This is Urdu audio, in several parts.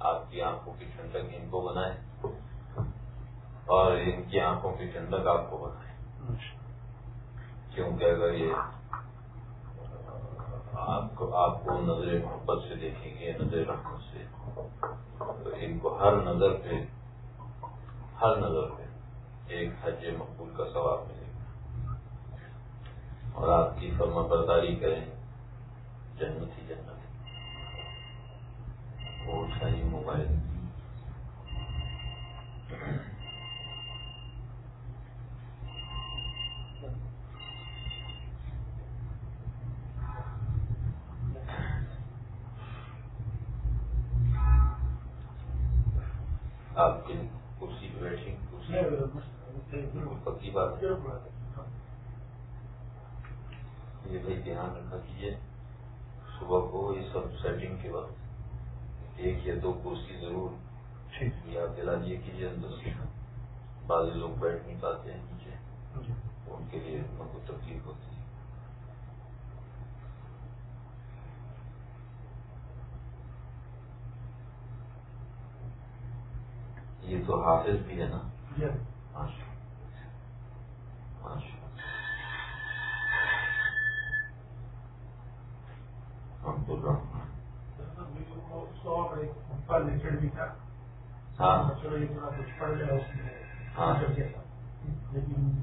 آپ کی آنکھوں کی ٹھنڈک ان کو بنائے اور ان کی آنکھوں کی ٹھنڈک آپ کو بنائے کیونکہ اگر یہ آپ کو آپ کو نظر محبت سے دیکھیں گے، نظر رحمت سے، تو ان کو ہر نظر پہ، ہر نظر پہ ایک حج مقبول کا ثواب ملے گا۔ اور آپ کی فرما برداری کریں، جنت ہی جنت۔ وہ شاہی موبائل۔ آپ کی کرسی پہ بیٹھی کرسی پکی بات۔ یہ بھی دھیان رکھا کیجیے صبح کو یہ سب سیٹنگ کے وقت ایک یا دو کرسی ضرور یاد دلا دیے کیجیے اندر سے بعض لوگ بیٹھ نہیں پاتے ہیں نیچے۔ ان کے لیے ان کو تکلیف ہوتی ہے۔ یہ تو حافظ بھی ہے نا؟ لیکن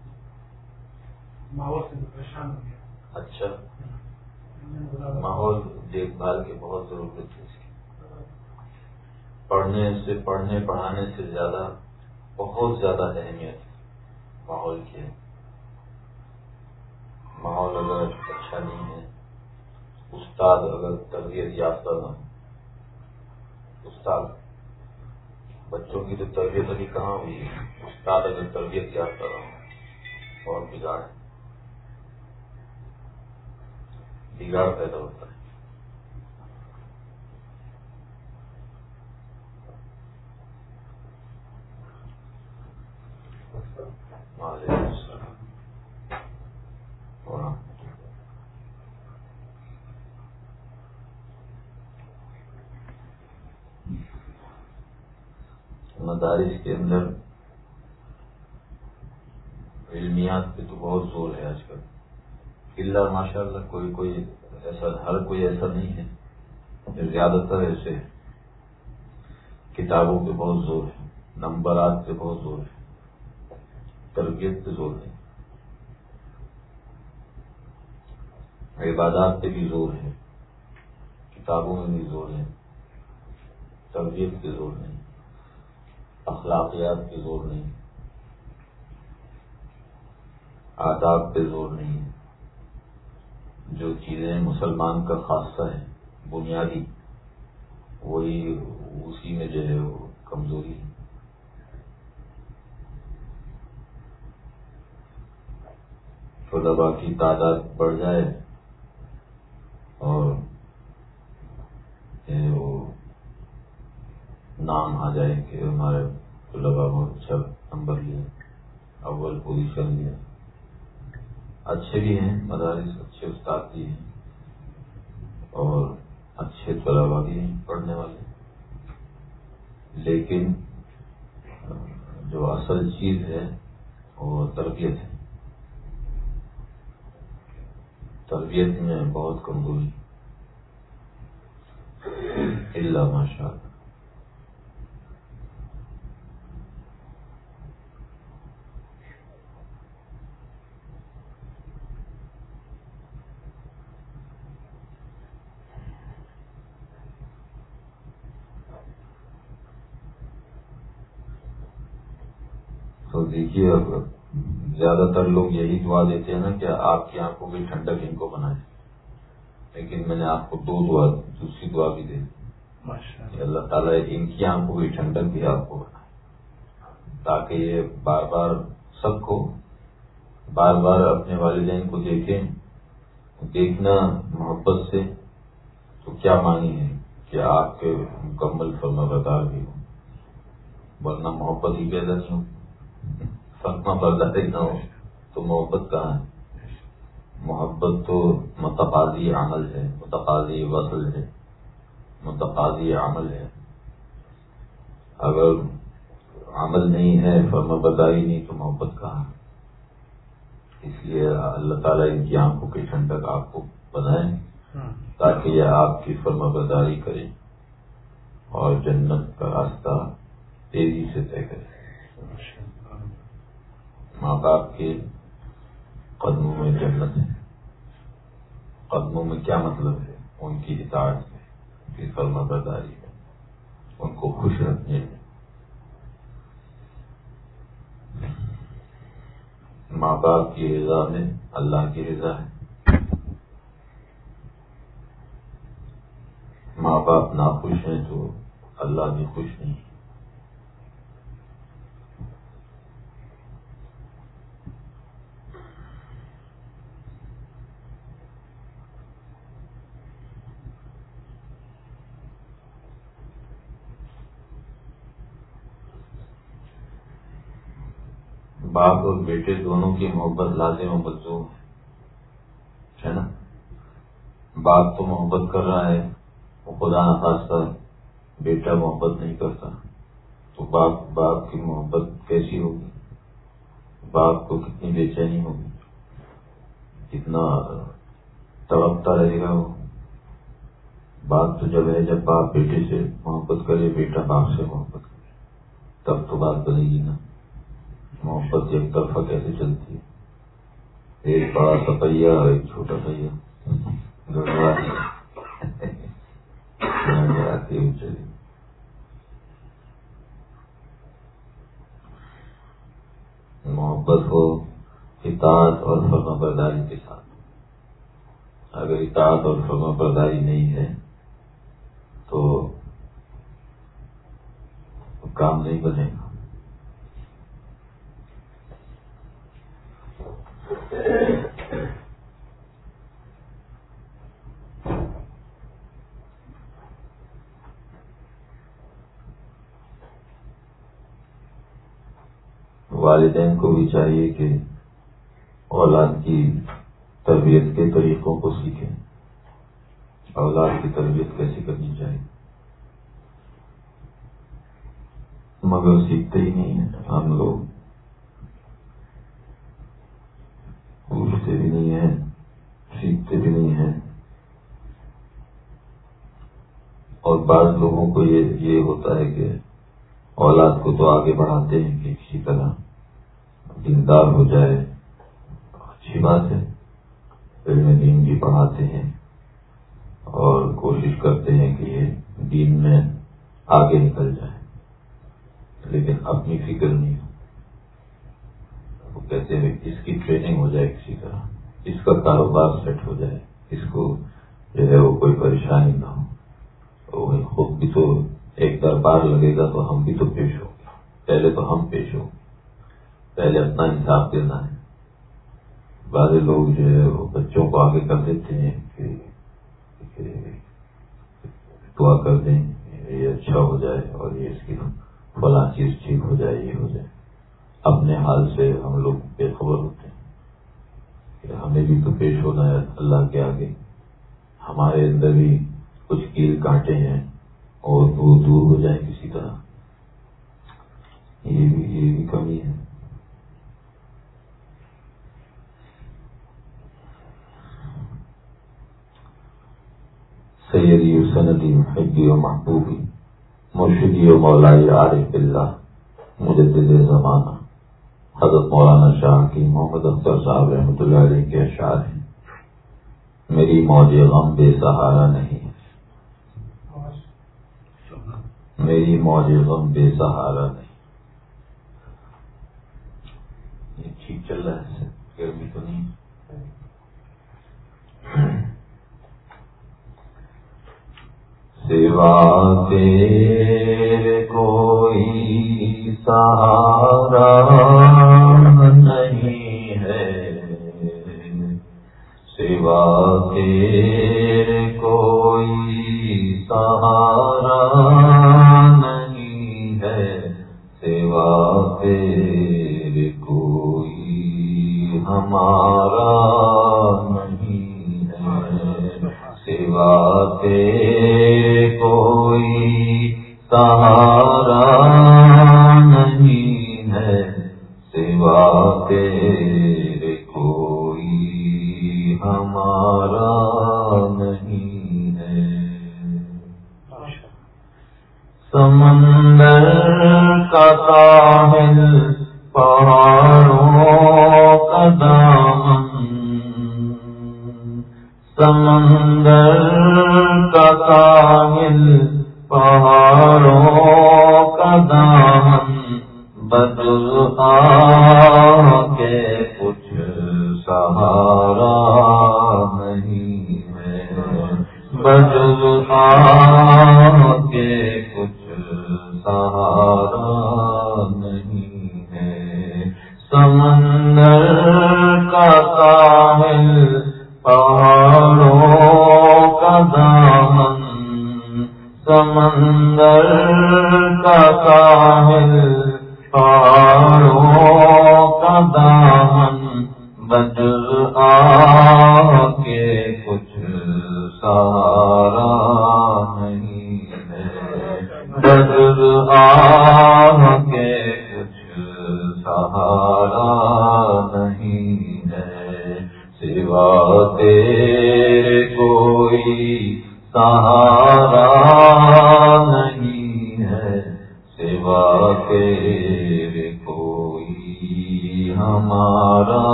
ماحول سے پریشان ہو گیا۔ اچھا۔ ماحول دیکھ بھال کی بہت ضرورت ہے اس کی۔ پڑھنے سے پڑھنے پڑھانے سے زیادہ بہت زیادہ اہمیت ماحول کی۔ ہے ماحول اگر اچھا نہیں ہے استاد اگر تربیت یافتہ نہ استاد، بچوں کی تو تربیت ابھی کہاں ہوئی؟ استاد اگر تربیت یافتہ نہ ہو اور بگاڑ بگاڑ پیدا ہوتا ہے۔ مدارس کے اندر علمیات پہ تو بہت زور ہے آج کل۔ اللہ ماشاء اللہ کوئی کوئی ایسا، ہر کوئی ایسا نہیں ہے زیادہ تر ایسے کتابوں پہ بہت زور ہے، نمبرات پہ بہت زور ہے، تربیت پہ زور ہے، عبادات پہ بھی زور ہے، کتابوں میں بھی زور ہے، تربیت پہ زور نہیں۔ اخلاقیات پہ زور نہیں، آداب پہ زور نہیں۔ ہے جو چیزیں مسلمان کا خاصہ ہے بنیادی، وہی اسی میں جو ہے وہ کمزوری ہے طلبا کی تعداد بڑھ جائے اور وہ نام آ جائے کہ ہمارے طلبا بہت اچھا نمبر لیا اول پوزیشن لیا اچھے بھی ہیں، مدارس اچھے استاد بھی ہیں اور اچھے طلبا بھی ہیں، پڑھنے والے۔ لیکن، جو اصل چیز ہے وہ تربیت ہے۔ تربیت میں بہت کمزوری۔ اللہ ماشاء اللہ تو دیکھیے اب زیادہ تر لوگ یہی دعا دیتے ہیں نا کہ آپ کی آنکھوں کی ٹھنڈک ان کو بنائے لیکن میں نے آپ کو دو دعا دوسری دعا بھی دے دی اللہ تعالیٰ ان کی آنکھوں کی ٹھنڈک بھی آپ کو بنائے۔ تاکہ یہ بار بار سب کو بار بار اپنے والدین کو دیکھیں دیکھنا محبت سے تو کیا مانی ہے کہ آپ کے مکمل فرما بردار بھی ہوں۔ ورنہ محبت ہی پیدا نہیں ہو فرما بردار ہی نہ ہو تو محبت کہاں ہے محبت تو متقاضی عمل ہے متقاضی وصل ہے متقاضی عمل ہے۔ اگر عمل نہیں ہے فرما بداری نہیں تو محبت کہاں اس لیے اللہ تعالیٰ ان کی آنکھوں کی ٹھنڈک آپ کو بنائے تاکہ یہ آپ کی فرما برداری کرے اور جنت کا راستہ تیزی سے طے کرے ماں باپ کے قدموں میں جنت ہے۔ قدموں میں کیا مطلب ہے؟ ان کی اطاعت میں، ان کی فرما برداری میں، ان کو خوش رکھنے میں۔ ماں باپ کی رضا میں اللہ کی رضا ہے۔ ماں باپ ناخوش ہیں تو اللہ بھی خوش نہیں۔ باپ اور بیٹے دونوں کی محبت لازم و ملزوم ہے۔ نا؟ باپ تو محبت کر رہا ہے، وہ خدا نخواستہ بیٹا محبت نہیں کرتا۔ تو باپ باپ کی محبت کیسی ہوگی؟ باپ کو کتنی بے چینی ہوگی؟ کتنا تڑپتا رہے گا وہ؟ بات تو جب ہے، جب باپ بیٹے سے محبت کرے، بیٹا باپ سے محبت کرے۔ تب تو بات بنے گی نا۔ محبت ایک طرفہ کیسے چلتی ہے؟ ایک بڑا سا پہیا اور ایک چھوٹا پہیا چلی۔ محبت ہو اطاعت اور فرما برداری کے ساتھ۔ اگر اطاعت اور فرما برداری نہیں ہے، تو کام نہیں بنے گا۔ والدین کو بھی چاہیے کہ اولاد کی تربیت کے طریقوں کو سیکھیں۔ اولاد کی تربیت کیسے کرنی چاہیے؟ مگر سیکھتے ہی نہیں ہیں۔ ہم لوگ پوچھتے بھی نہیں ہیں، سیکھتے بھی نہیں ہیں۔ اور بعض لوگوں کو یہ ہوتا ہے کہ اولاد کو تو آگے بڑھاتے ہیں کہ کسی طرح دیندار ہو جائے۔ اچھی بات ہے۔ علم دین بھی پڑھاتے ہیں اور کوشش کرتے ہیں کہ یہ دین میں آگے نکل جائے لیکن اپنی فکر نہیں ہو۔ وہ کہتے ہیں اس کی ٹریننگ ہو جائے کسی طرح۔ اس کا کاروبار سیٹ ہو جائے۔ اس کو جو ہے وہ کوئی پریشانی نہ ہو۔ خود بھی تو ایک دربار لگے گا تو ہم بھی تو پیش ہوں گے۔ پہلے تو ہم پیش ہوں گے۔ پہلے اپنا حساب دینا ہے۔ بعض لوگ جو ہے وہ بچوں کو آگے کر دیتے ہیں کہ دعا کر دیں یہ اچھا ہو جائے اور یہ اس کی فلاں چیز ٹھیک ہو جائے، یہ ہو جائے۔ اپنے حال سے ہم لوگ بے خبر ہوتے ہیں کہ ہمیں بھی تو پیش ہونا ہے اللہ کے آگے۔ ہمارے اندر بھی کچھ کیل کانٹے ہیں اور دور دور ہو جائیں کسی طرح۔ یہ بھی یہ بھی کمی ہے۔ سیدی و سندی محبی و محبوبی، مرشدی و مولائی عارف اللہ مجدد زمانہ۔ حضرت مولانا شاہ کی محمد اختر صاحب رحمۃ اللہ علیہ کے اشعار ہیں۔ میری موج غم بے سہارا نہیں ہے۔ میری موج غم بے سہارا نہیں۔ یہ ٹھیک چل رہا ہے گرمی تو نہیں۔ سوا تیرے کوئی سہارا نہیں ہے سوا تیرے کوئی سہارا نہیں ہے سوا تیرے کوئی ہمارا نہیں ہے سوا تیرے کہاں بدلا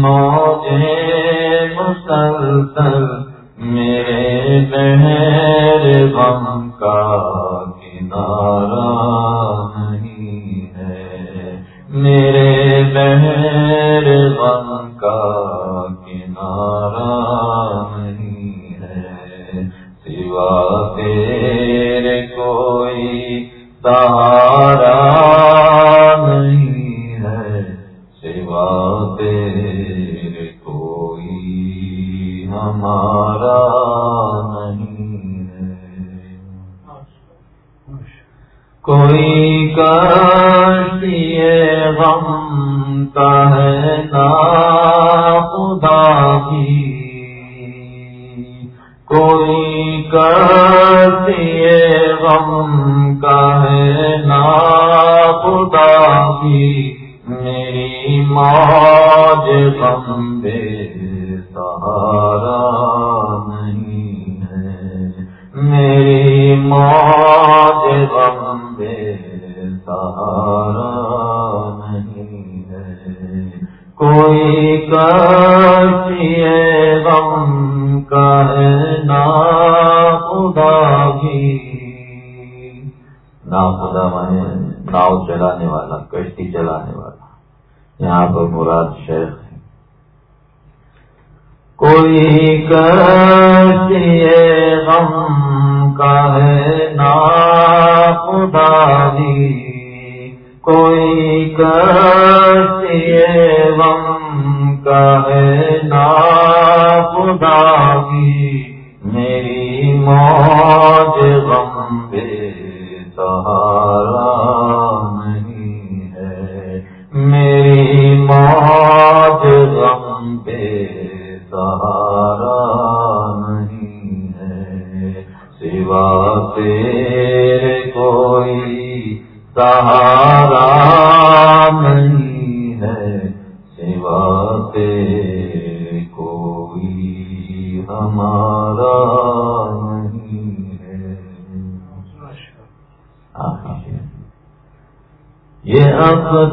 موجے مسلسل میرے بہر غم کا کنارہ نہیں ہے میرے لہر غم کا غم کا ہے خدا کی میری موج غم بے سہا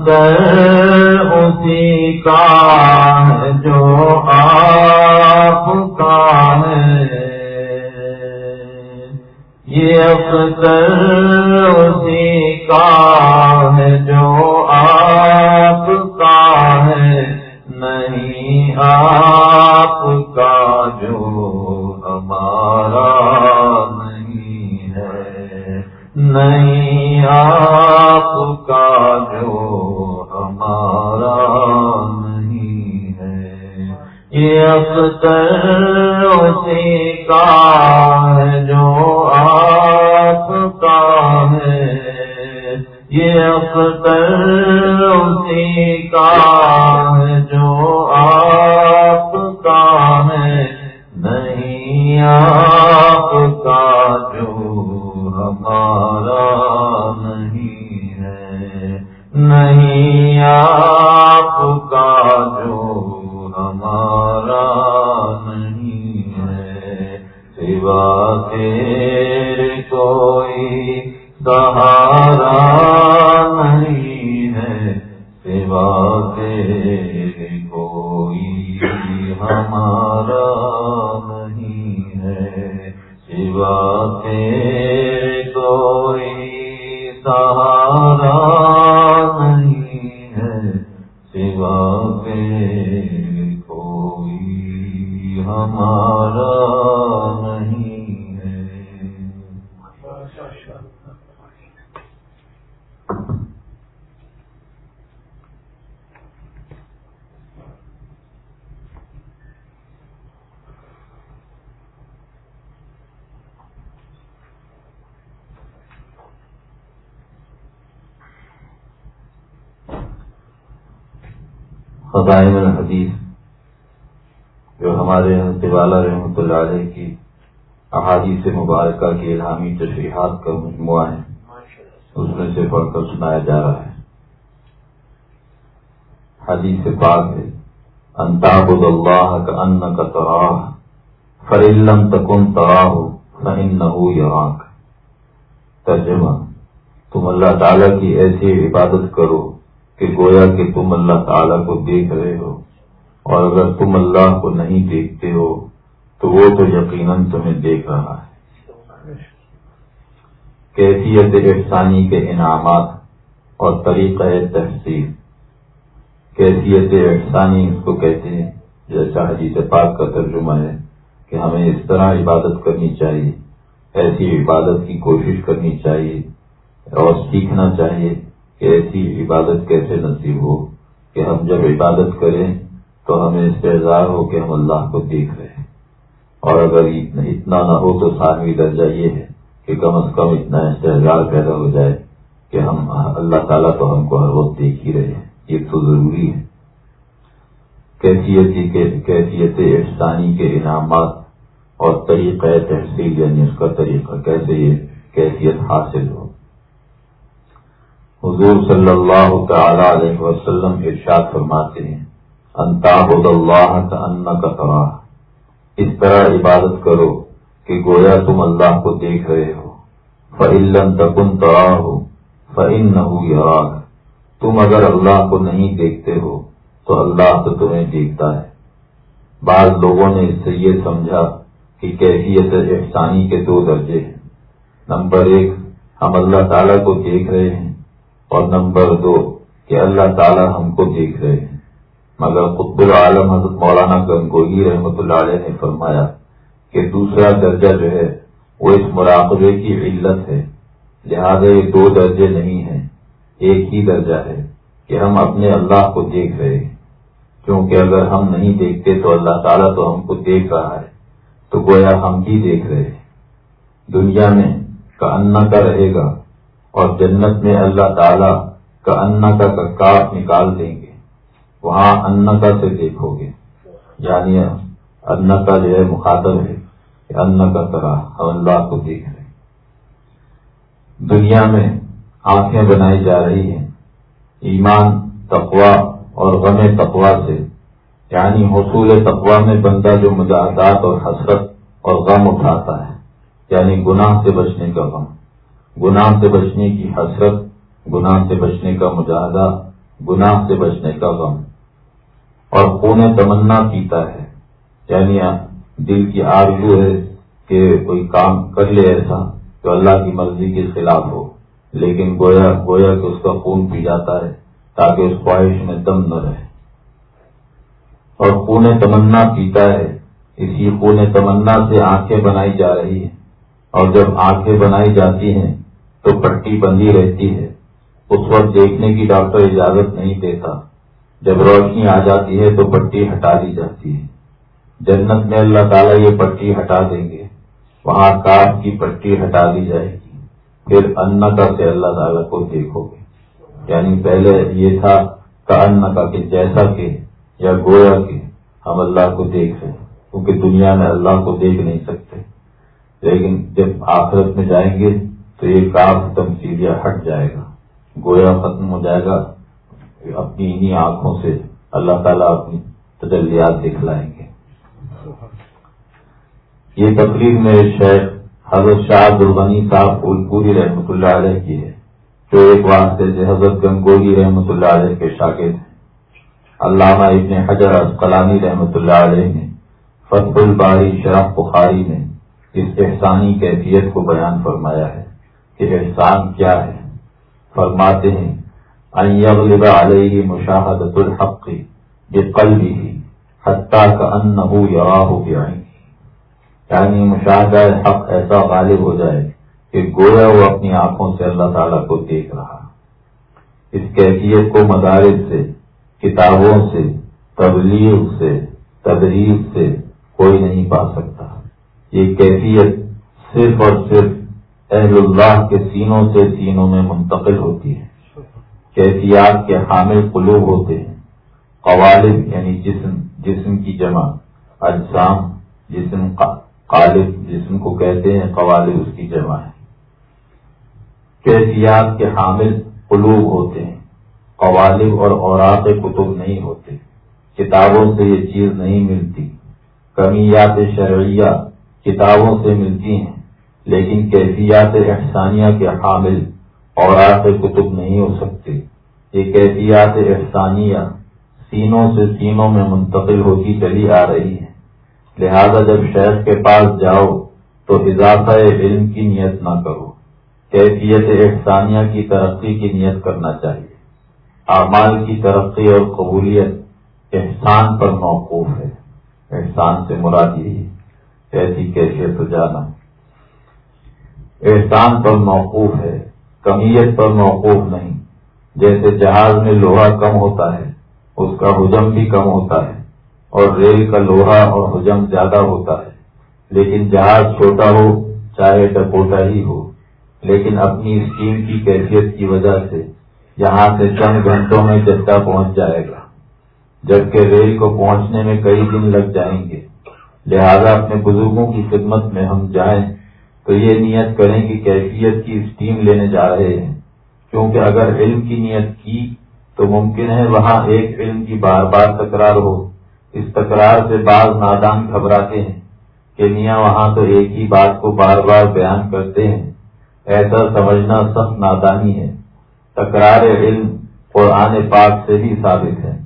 اختر اسی کا ہے جو آپ کا ہے۔ یہ اختر ہمارا نہیں ہے سوا تیرے کوئی سہارا۔ احادیث مبارکہ کی الہامی تشریحات کا مجموعہ ہے۔ اس میں سے پڑھ کر سنایا جا رہا ہے۔ حدیث پاک ہے۔ انتاب اللہ کا ان کا تراہ فرلم تکن تراہ فہن نہ ترجمہ، تم اللہ تعالی کی ایسی عبادت کرو کہ گویا کہ تم اللہ تعالیٰ کو دیکھ رہے ہو۔ اور اگر تم اللہ کو نہیں دیکھتے ہو، تو وہ تو یقیناً تمہیں دیکھ رہا ہے۔ کیفیت احسانی کے انعامات اور طریقہ تحصیل۔ کیفیت احسانی اس کو کہتے ہیں جیسا اچھا حدیث پاک کا ترجمہ ہے کہ ہمیں اس طرح عبادت کرنی چاہیے، ایسی عبادت کی کوشش کرنی چاہیے اور سیکھنا چاہیے کہ ایسی عبادت کیسے نصیب ہو، کہ ہم جب عبادت کریں تو ہمیں استحظار ہو کہ ہم اللہ کو دیکھ رہے ہیں۔ اور اگر اتنا نہ ہو تو ساتویں درجہ یہ ہے کہ کم از کم اتنا استحظار پیدا ہو جائے کہ ہم اللہ تعالیٰ تو ہم کو ہر وقت دیکھ ہی رہے ہیں۔ یہ تو ضروری ہے۔ کیفیت کیفیت احسانی کے انعامات اور طریقہ تحصیل یعنی اس کا طریقہ کیسے یہ کیفیت حاصل ہو۔ حضور صلی اللہ تعالی علیہ وسلم ارشاد فرماتے ہیں انتاب اللہ کا ان کا تباہ اس طرح عبادت کرو کہ گویا تم اللہ کو دیکھ رہے ہو۔ فعلم تکن تباہ ہو فعن نہ تم اگر اللہ کو نہیں دیکھتے ہو، تو اللہ تو تمہیں دیکھتا ہے۔ بعض لوگوں نے اس سے یہ سمجھا کہ کیفیت احسانی کے دو درجے ہیں۔ نمبر ایک، ہم اللہ تعالیٰ کو دیکھ رہے ہیں۔ اور نمبر دو، کہ اللہ تعالیٰ ہم کو دیکھ رہے ہیں۔ مگر قطب العالم حضرت مولانا گنگوئی رحمۃ اللہ علیہ نے فرمایا کہ دوسرا درجہ جو ہے وہ اس مراقبے کی علت ہے، لہذا یہ دو درجے نہیں ہیں، ایک ہی درجہ ہے کہ ہم اپنے اللہ کو دیکھ رہے ہیں۔ کیونکہ اگر ہم نہیں دیکھتے تو اللہ تعالیٰ تو ہم کو دیکھ رہا ہے، تو گویا ہم ہی دیکھ رہے ہیں۔ دنیا میں کا انا کا رہے گا اور جنت میں اللہ تعالی کا انا کا کاٹ نکال دیں گے۔ وہاں انا کا سے دیکھو گے۔ یعنی انا کا جو ہے مخاطب ہے کہ ان کا طرح ہم اللہ کو دیکھ رہے دنیا میں آنکھیں بنائی جا رہی ہیں۔ ایمان تقوا اور غم تقوا سے۔ یعنی حصول تقوا میں بندہ جو مجاہدات اور حسرت اور غم اٹھاتا ہے۔ یعنی گناہ سے بچنے کا غم۔ گناہ سے بچنے کی حسرت، گناہ سے بچنے کا مجاہدہ گناہ سے بچنے کا غم۔ اور خون تمنا پیتا ہے۔ یعنی دل کی آرزو ہے کہ کوئی کام کر لے ایسا جو اللہ کی مرضی کے خلاف ہو، لیکن گویا گویا کہ اس کا خون پی جاتا ہے تاکہ اس خواہش میں دم نہ رہے۔ اور خون تمنا پیتا ہے، اسی خون تمنا سے آنکھیں بنائی جا رہی ہیں۔ اور جب آنکھیں بنائی جاتی ہیں تو پٹی بندی رہتی ہے۔ اس وقت دیکھنے کی ڈاکٹر اجازت نہیں دیتا۔ جب روشنی آ جاتی ہے تو پٹی ہٹا دی جاتی ہے۔ جنت میں اللہ تعالیٰ یہ پٹی ہٹا دیں گے۔ وہاں کاف کی پٹی ہٹا دی جائے گی۔ پھر ان کا سے اللہ تعالیٰ کو دیکھو گے۔ یعنی پہلے یہ تھا کا ان کا کہ جیسا کہ یا گویا کہ ہم اللہ کو دیکھ رہے ہیں۔ کیونکہ دنیا میں اللہ کو دیکھ نہیں سکتے۔ لیکن جب آخرت میں جائیں گے تو یہ کاف تمسیلیہ ہٹ جائے گا۔ گویا ختم ہو جائے گا۔ اپنی انہیں آنکھوں سے اللہ تعالیٰ اپنی تجلیات دکھلائیں گے۔ یہ تقریر میں شیخ حضرت شاہ درغنی صاحب پھول پوری رحمۃ اللہ علیہ کی ہے، جو ایک واسطے سے حضرت گنگولی رحمۃ اللہ علیہ کے شاگرد ہیں۔ علامہ ابن حجر اسقلانی رحمۃ اللہ علیہ نے فتح الباری شرف بخاری نے اس احسانی کیفیت کو بیان فرمایا ہے کہ احسان کیا ہے۔ فرماتے ہیں ان علیہ مشاہدت الحق یہ کل بھی حتیٰ کا ان ہو یعنی مشاہدہ حق ایسا غالب ہو جائے کہ گویا وہ اپنی آنکھوں سے اللہ تعالیٰ کو دیکھ رہا اس کیفیت کو مدارس سے، کتابوں سے، تبلیغ سے، تدریس سے کوئی نہیں پا سکتا۔ یہ کیفیت صرف اور صرف اہل اللہ کے سینوں سے سینوں میں منتقل ہوتی ہے۔ کیفیات کے حامل قلوب ہوتے ہیں۔ قوالب یعنی جسم جسم کی جمع۔ اجسام جسم قالب جسم کو کہتے ہیں، قوالب اس کی جمع ہے۔ کیفیات کے حامل قلوب ہوتے ہیں۔ قوالب اور اوراق کتب نہیں ہوتے۔ کتابوں سے یہ چیز نہیں ملتی۔ کمیات شرعیہ کتابوں سے ملتی ہیں، لیکن کیفیات احسانیہ کے حامل اوراق کتب نہیں ہو سکتے یہ کیفیات احسانیہ سینوں سے سینوں میں منتقل ہوتی چلی آ رہی ہے لہذا جب شیخ کے پاس جاؤ تو اضافہ علم کی نیت نہ کرو۔ کیفیت احسانیہ کی ترقی کی نیت کرنا چاہیے۔ اعمال کی ترقی اور قبولیت احسان پر موقوف ہے۔ احسان سے مراد یہی ایسی کیفیت جانا۔ احسان پر موقوف ہے۔ کمیت پر موقوف نہیں۔ جیسے جہاز میں لوہا کم ہوتا ہے، اس کا حجم بھی کم ہوتا ہے، اور ریل کا لوہا اور حجم زیادہ ہوتا ہے۔ لیکن جہاز چھوٹا ہو، چاہے ٹپوٹا ہی ہو، لیکن اپنی اسکیم کی کیفیت کی وجہ سے یہاں سے چند گھنٹوں میں جدہ پہنچ جائے گا۔ جبکہ ریل کو پہنچنے میں کئی دن لگ جائیں گے۔ لہذا اپنے بزرگوں کی خدمت میں ہم جائیں۔ تو یہ نیت کریں کہ کیفیت کی اسٹیم لینے جا رہے ہیں۔ کیونکہ اگر علم کی نیت کی تو ممکن ہے وہاں ایک علم کی بار بار تکرار ہو۔ اس تکرار سے بعض نادان گھبراتے ہیں کہ میاں وہاں تو ایک ہی بات کو بار بار بیان کرتے ہیں۔ ایسا سمجھنا سخت نادانی ہے۔ تکرار علم قرآن پاک سے بھی ثابت ہے۔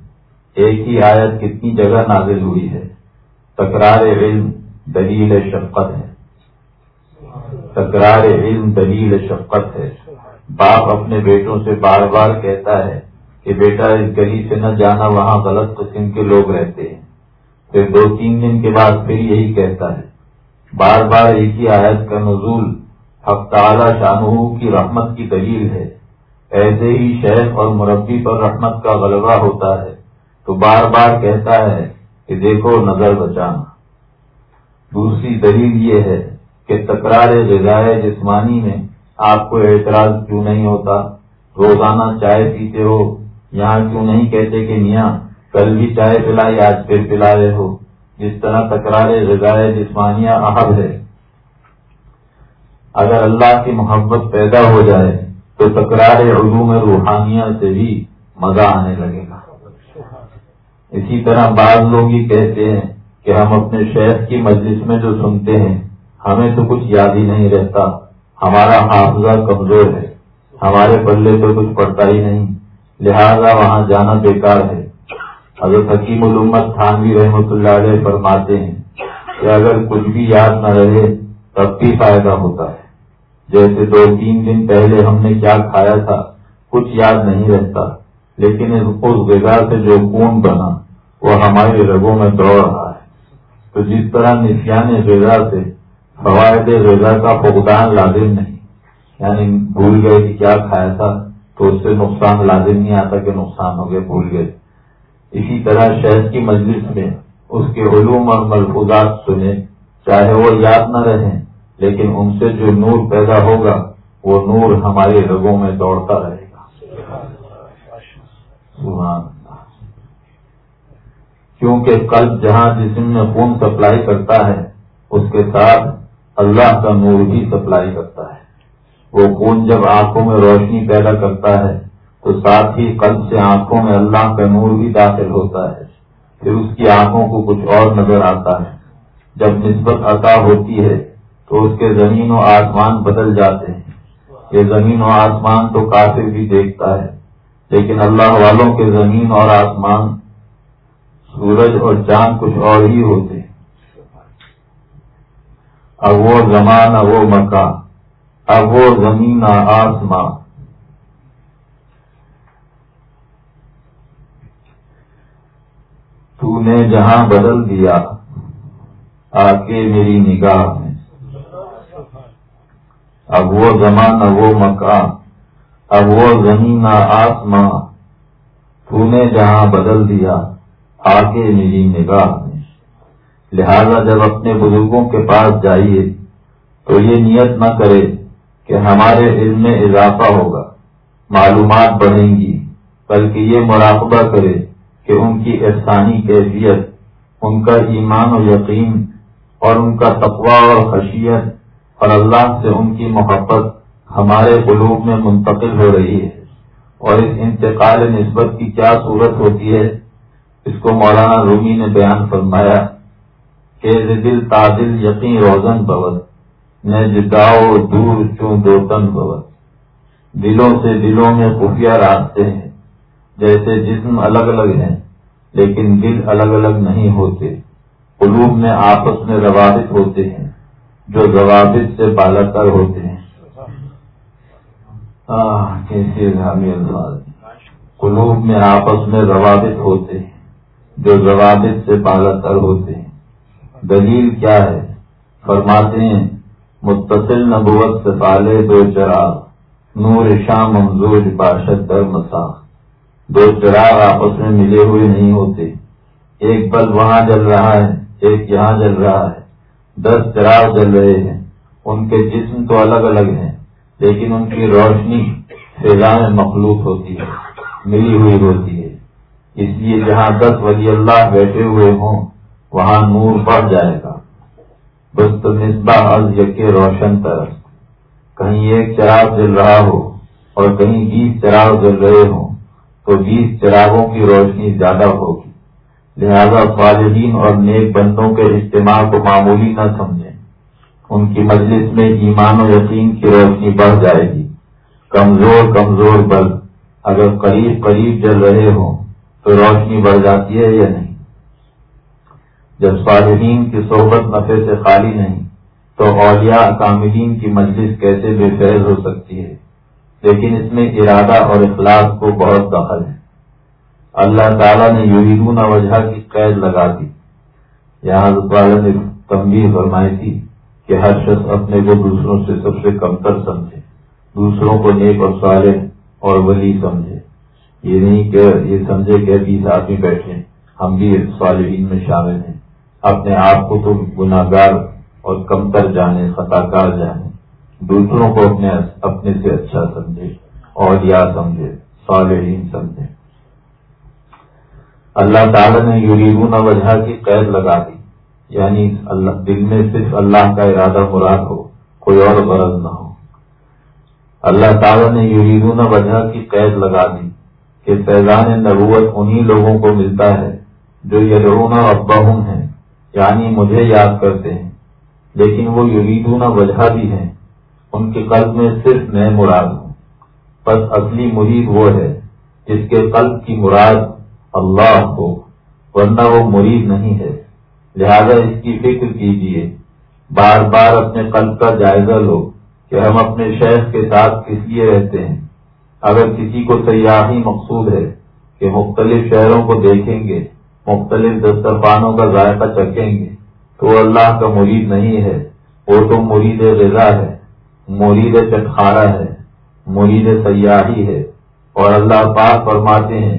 ایک ہی آیت کتنی جگہ نازل ہوئی ہے۔ تکرار علم دلیل شفقت ہے۔ تکرار علم دلیل شفقت ہے۔ باپ اپنے بیٹوں سے بار بار کہتا ہے کہ بیٹا، اس گلی سے نہ جانا، وہاں غلط قسم کے لوگ رہتے ہیں۔ پھر دو تین دن کے بعد پھر یہی کہتا ہے۔ بار بار ایک ہی آیت کا نزول حق تعالی شاہ کی رحمت کی دلیل ہے۔ ایسے ہی شیخ اور مربی پر رحمت کا غلبہ ہوتا ہے۔ تو بار بار کہتا ہے کہ دیکھو نظر بچانا۔ دوسری دلیل یہ ہے کہ تکرار غذائے جسمانی میں آپ کو اعتراض کیوں نہیں ہوتا؟ روزانہ چائے پیتے ہو، یہاں کیوں نہیں کہتے کہ میاں کل بھی چائے پلائی، آج پھر پلا رہے ہو؟ جس طرح تکرار غذائے جسمانیہ احب ہے۔ اگر اللہ کی محبت پیدا ہو جائے تو تکرار علوم روحانیہ سے بھی مزہ آنے لگے گا۔ اسی طرح بعض لوگ ہی کہتے ہیں کہ ہم اپنے شہر کی مجلس میں جو سنتے ہیں ہمیں تو کچھ یاد ہی نہیں رہتا۔ ہمارا حافظہ کمزور ہے۔ ہمارے پلے تو کچھ پڑتا ہی نہیں۔ لہذا وہاں جانا بیکار ہے۔ حضرت حکیم علومت تھانوی رحمۃ اللہ علیہ فرماتے ہیں کہ اگر کچھ بھی یاد نہ رہے، تب بھی فائدہ ہوتا ہے۔ جیسے دو تین دن پہلے ہم نے کیا کھایا تھا، کچھ یاد نہیں رہتا۔ لیکن اس غذا سے جو خون بنا، وہ ہمارے رگوں میں دوڑ رہا ہے۔ تو جس طرح نسیان غذا سے فوائد غذا کا فقدان لازم نہیں۔ یعنی بھول گئے کہ کیا کھایا تھا، تو اس سے نقصان لازم نہیں آتا کہ نقصان ہو گئے، بھول گئے۔ اسی طرح شہد کی مجلس میں اس کے علوم اور ملفوظات سنے چاہے وہ یاد نہ رہیں، لیکن ان سے جو نور پیدا ہوگا، وہ نور ہمارے رگوں میں دوڑتا رہے گا۔ کیونکہ قلب جہاں جسم میں خون سپلائی کرتا ہے، اس کے ساتھ اللہ کا نور بھی سپلائی کرتا ہے۔ وہ خون جب آنکھوں میں روشنی پیدا کرتا ہے، تو ساتھ ہی قلب سے آنکھوں میں اللہ کا نور بھی داخل ہوتا ہے۔ پھر اس کی آنکھوں کو کچھ اور نظر آتا ہے۔ جب نسبت عطا ہوتی ہے، تو اس کے زمین و آسمان بدل جاتے ہیں۔ یہ زمین و آسمان تو کافر بھی دیکھتا ہے، لیکن اللہ والوں کے زمین اور آسمان سورج اور چاند کچھ اور ہی ہوتے ہیں۔ اب وہ زمان وہ مکان اب وہ زمین، آسمان. تو نے جہاں بدل دیا آ کے میری نگاہ میں. اب وہ زمانہ وہ مکان اب وہ زمین آسماں تو نے جہاں بدل دیا آ کے میری نگاہ میں. لہذا جب اپنے بزرگوں کے پاس جائیے تو یہ نیت نہ کرے کہ ہمارے علم میں اضافہ ہوگا، معلومات بڑھیں گی، بلکہ یہ مراقبہ کرے کہ ان کی احسانی کیفیت، ان کا ایمان و یقین اور ان کا تقوا اور خشیت اور اللہ سے ان کی محبت ہمارے قلوب میں منتقل ہو رہی ہے۔ اور اس انتقال نسبت کی کیا صورت ہوتی ہے؟ اس کو مولانا رومی نے بیان فرمایا۔ دل تادل یقین روزن بوت میں جداؤ دور چوں دو تن بوت دلوں سے دلوں میں خفیہ راستے ہیں، جیسے جسم الگ الگ ہیں، لیکن دل الگ الگ نہیں ہوتے۔ قلوب میں آپس میں روابط ہوتے ہیں، جو ضوابط سے بالا کر ہوتے ہیں۔ کیسے قلوب میں آپس میں روابط ہوتے ہیں، جو ضوابط سے بالا کر ہوتے ہیں۔ دلیل کیا ہے؟ فرماتے ہیں، متصل نبوت سے پالے دو چراغ، نور شام ممزوج باشد در مساح دو چراغ آپس میں ملے ہوئے نہیں ہوتے۔ ایک بل وہاں جل رہا ہے، ایک یہاں جل رہا ہے۔ دس چراغ جل رہے ہیں۔ ان کے جسم تو الگ الگ ہیں، لیکن ان کی روشنی فضا میں مخلوط ہوتی ہے، ملی ہوئی ہوتی ہے۔ اس لیے جہاں دس ولی اللہ بیٹھے ہوئے ہوں وہاں نور بڑھ جائے گا۔ بس تو نسبہ از یقے روشن طرف۔ کہیں ایک چراغ جل رہا ہو اور کہیں بیس چراغ جل رہے ہوں، تو بیس چراغوں کی روشنی زیادہ ہوگی۔ لہذا صالحین اور نیک بندوں کے اجتماع کو معمولی نہ سمجھیں۔ ان کی مجلس میں ایمان و یقین کی روشنی بڑھ جائے گی۔ کمزور کمزور بل، اگر قریب قریب جل رہے ہوں، تو روشنی بڑھ جاتی ہے یا نہیں؟ جب صالحین کی صحبت نفے سے خالی نہیں، تو اولیاء کاملین کی مجلس کیسے بے فیض ہو سکتی ہے؟ لیکن اس میں ارادہ اور اخلاق کو بہت دخل ہے۔ اللہ تعالیٰ نے یوریدون وجہ کی قید لگا دی۔ یہاں والا نے تنبیہ فرمائی تھی کہ ہر شخص اپنے کو دوسروں سے سب سے کمتر سمجھے، دوسروں کو نیک اور صالح اور ولی سمجھے۔ یہ نہیں کہ یہ سمجھے کہ بیس آدمی بیٹھے، ہم بھی صالحین میں شامل ہیں۔ اپنے آپ کو تو گناہ گار اور کمتر جانے خطا کار جانے۔ دوسروں کو اپنے اپنے سے اچھا سمجھے اور یا سمجھے، صالحین سمجھے۔ اللہ تعالی نے یوریبون وجہ کی قید لگا دی۔ یعنی اللہ، دل میں صرف اللہ کا ارادہ مراد ہو، کوئی اور غرض نہ ہو۔ اللہ تعالی نے یوریبون وجہ کی قید لگا دی کہ فیضان نبوت انہی لوگوں کو ملتا ہے جو یلونا ابا ہیں۔ یعنی مجھے یاد کرتے ہیں۔ لیکن وہ یریدون وجہ بھی ہیں۔ ان کے قلب میں صرف میں مراد ہوں۔ بس اصلی مرید وہ ہے جس کے قلب کی مراد اللہ ہو، ورنہ وہ مرید نہیں ہے۔ لہذا اس کی فکر کیجیے بار بار اپنے قلب کا جائزہ لو کہ ہم اپنے شہر کے ساتھ کس لیے رہتے ہیں۔ اگر کسی کو سیاحی مقصود ہے کہ مختلف شہروں کو دیکھیں گے مختلف دسترخوانوں کا ذائقہ چکھیں گے۔ تو وہ اللہ کا مرید نہیں ہے، وہ تو مرید رضا ہے، مرید چٹخارا ہے، مرید سیاحی ہے۔ اور اللہ پاک فرماتے ہیں،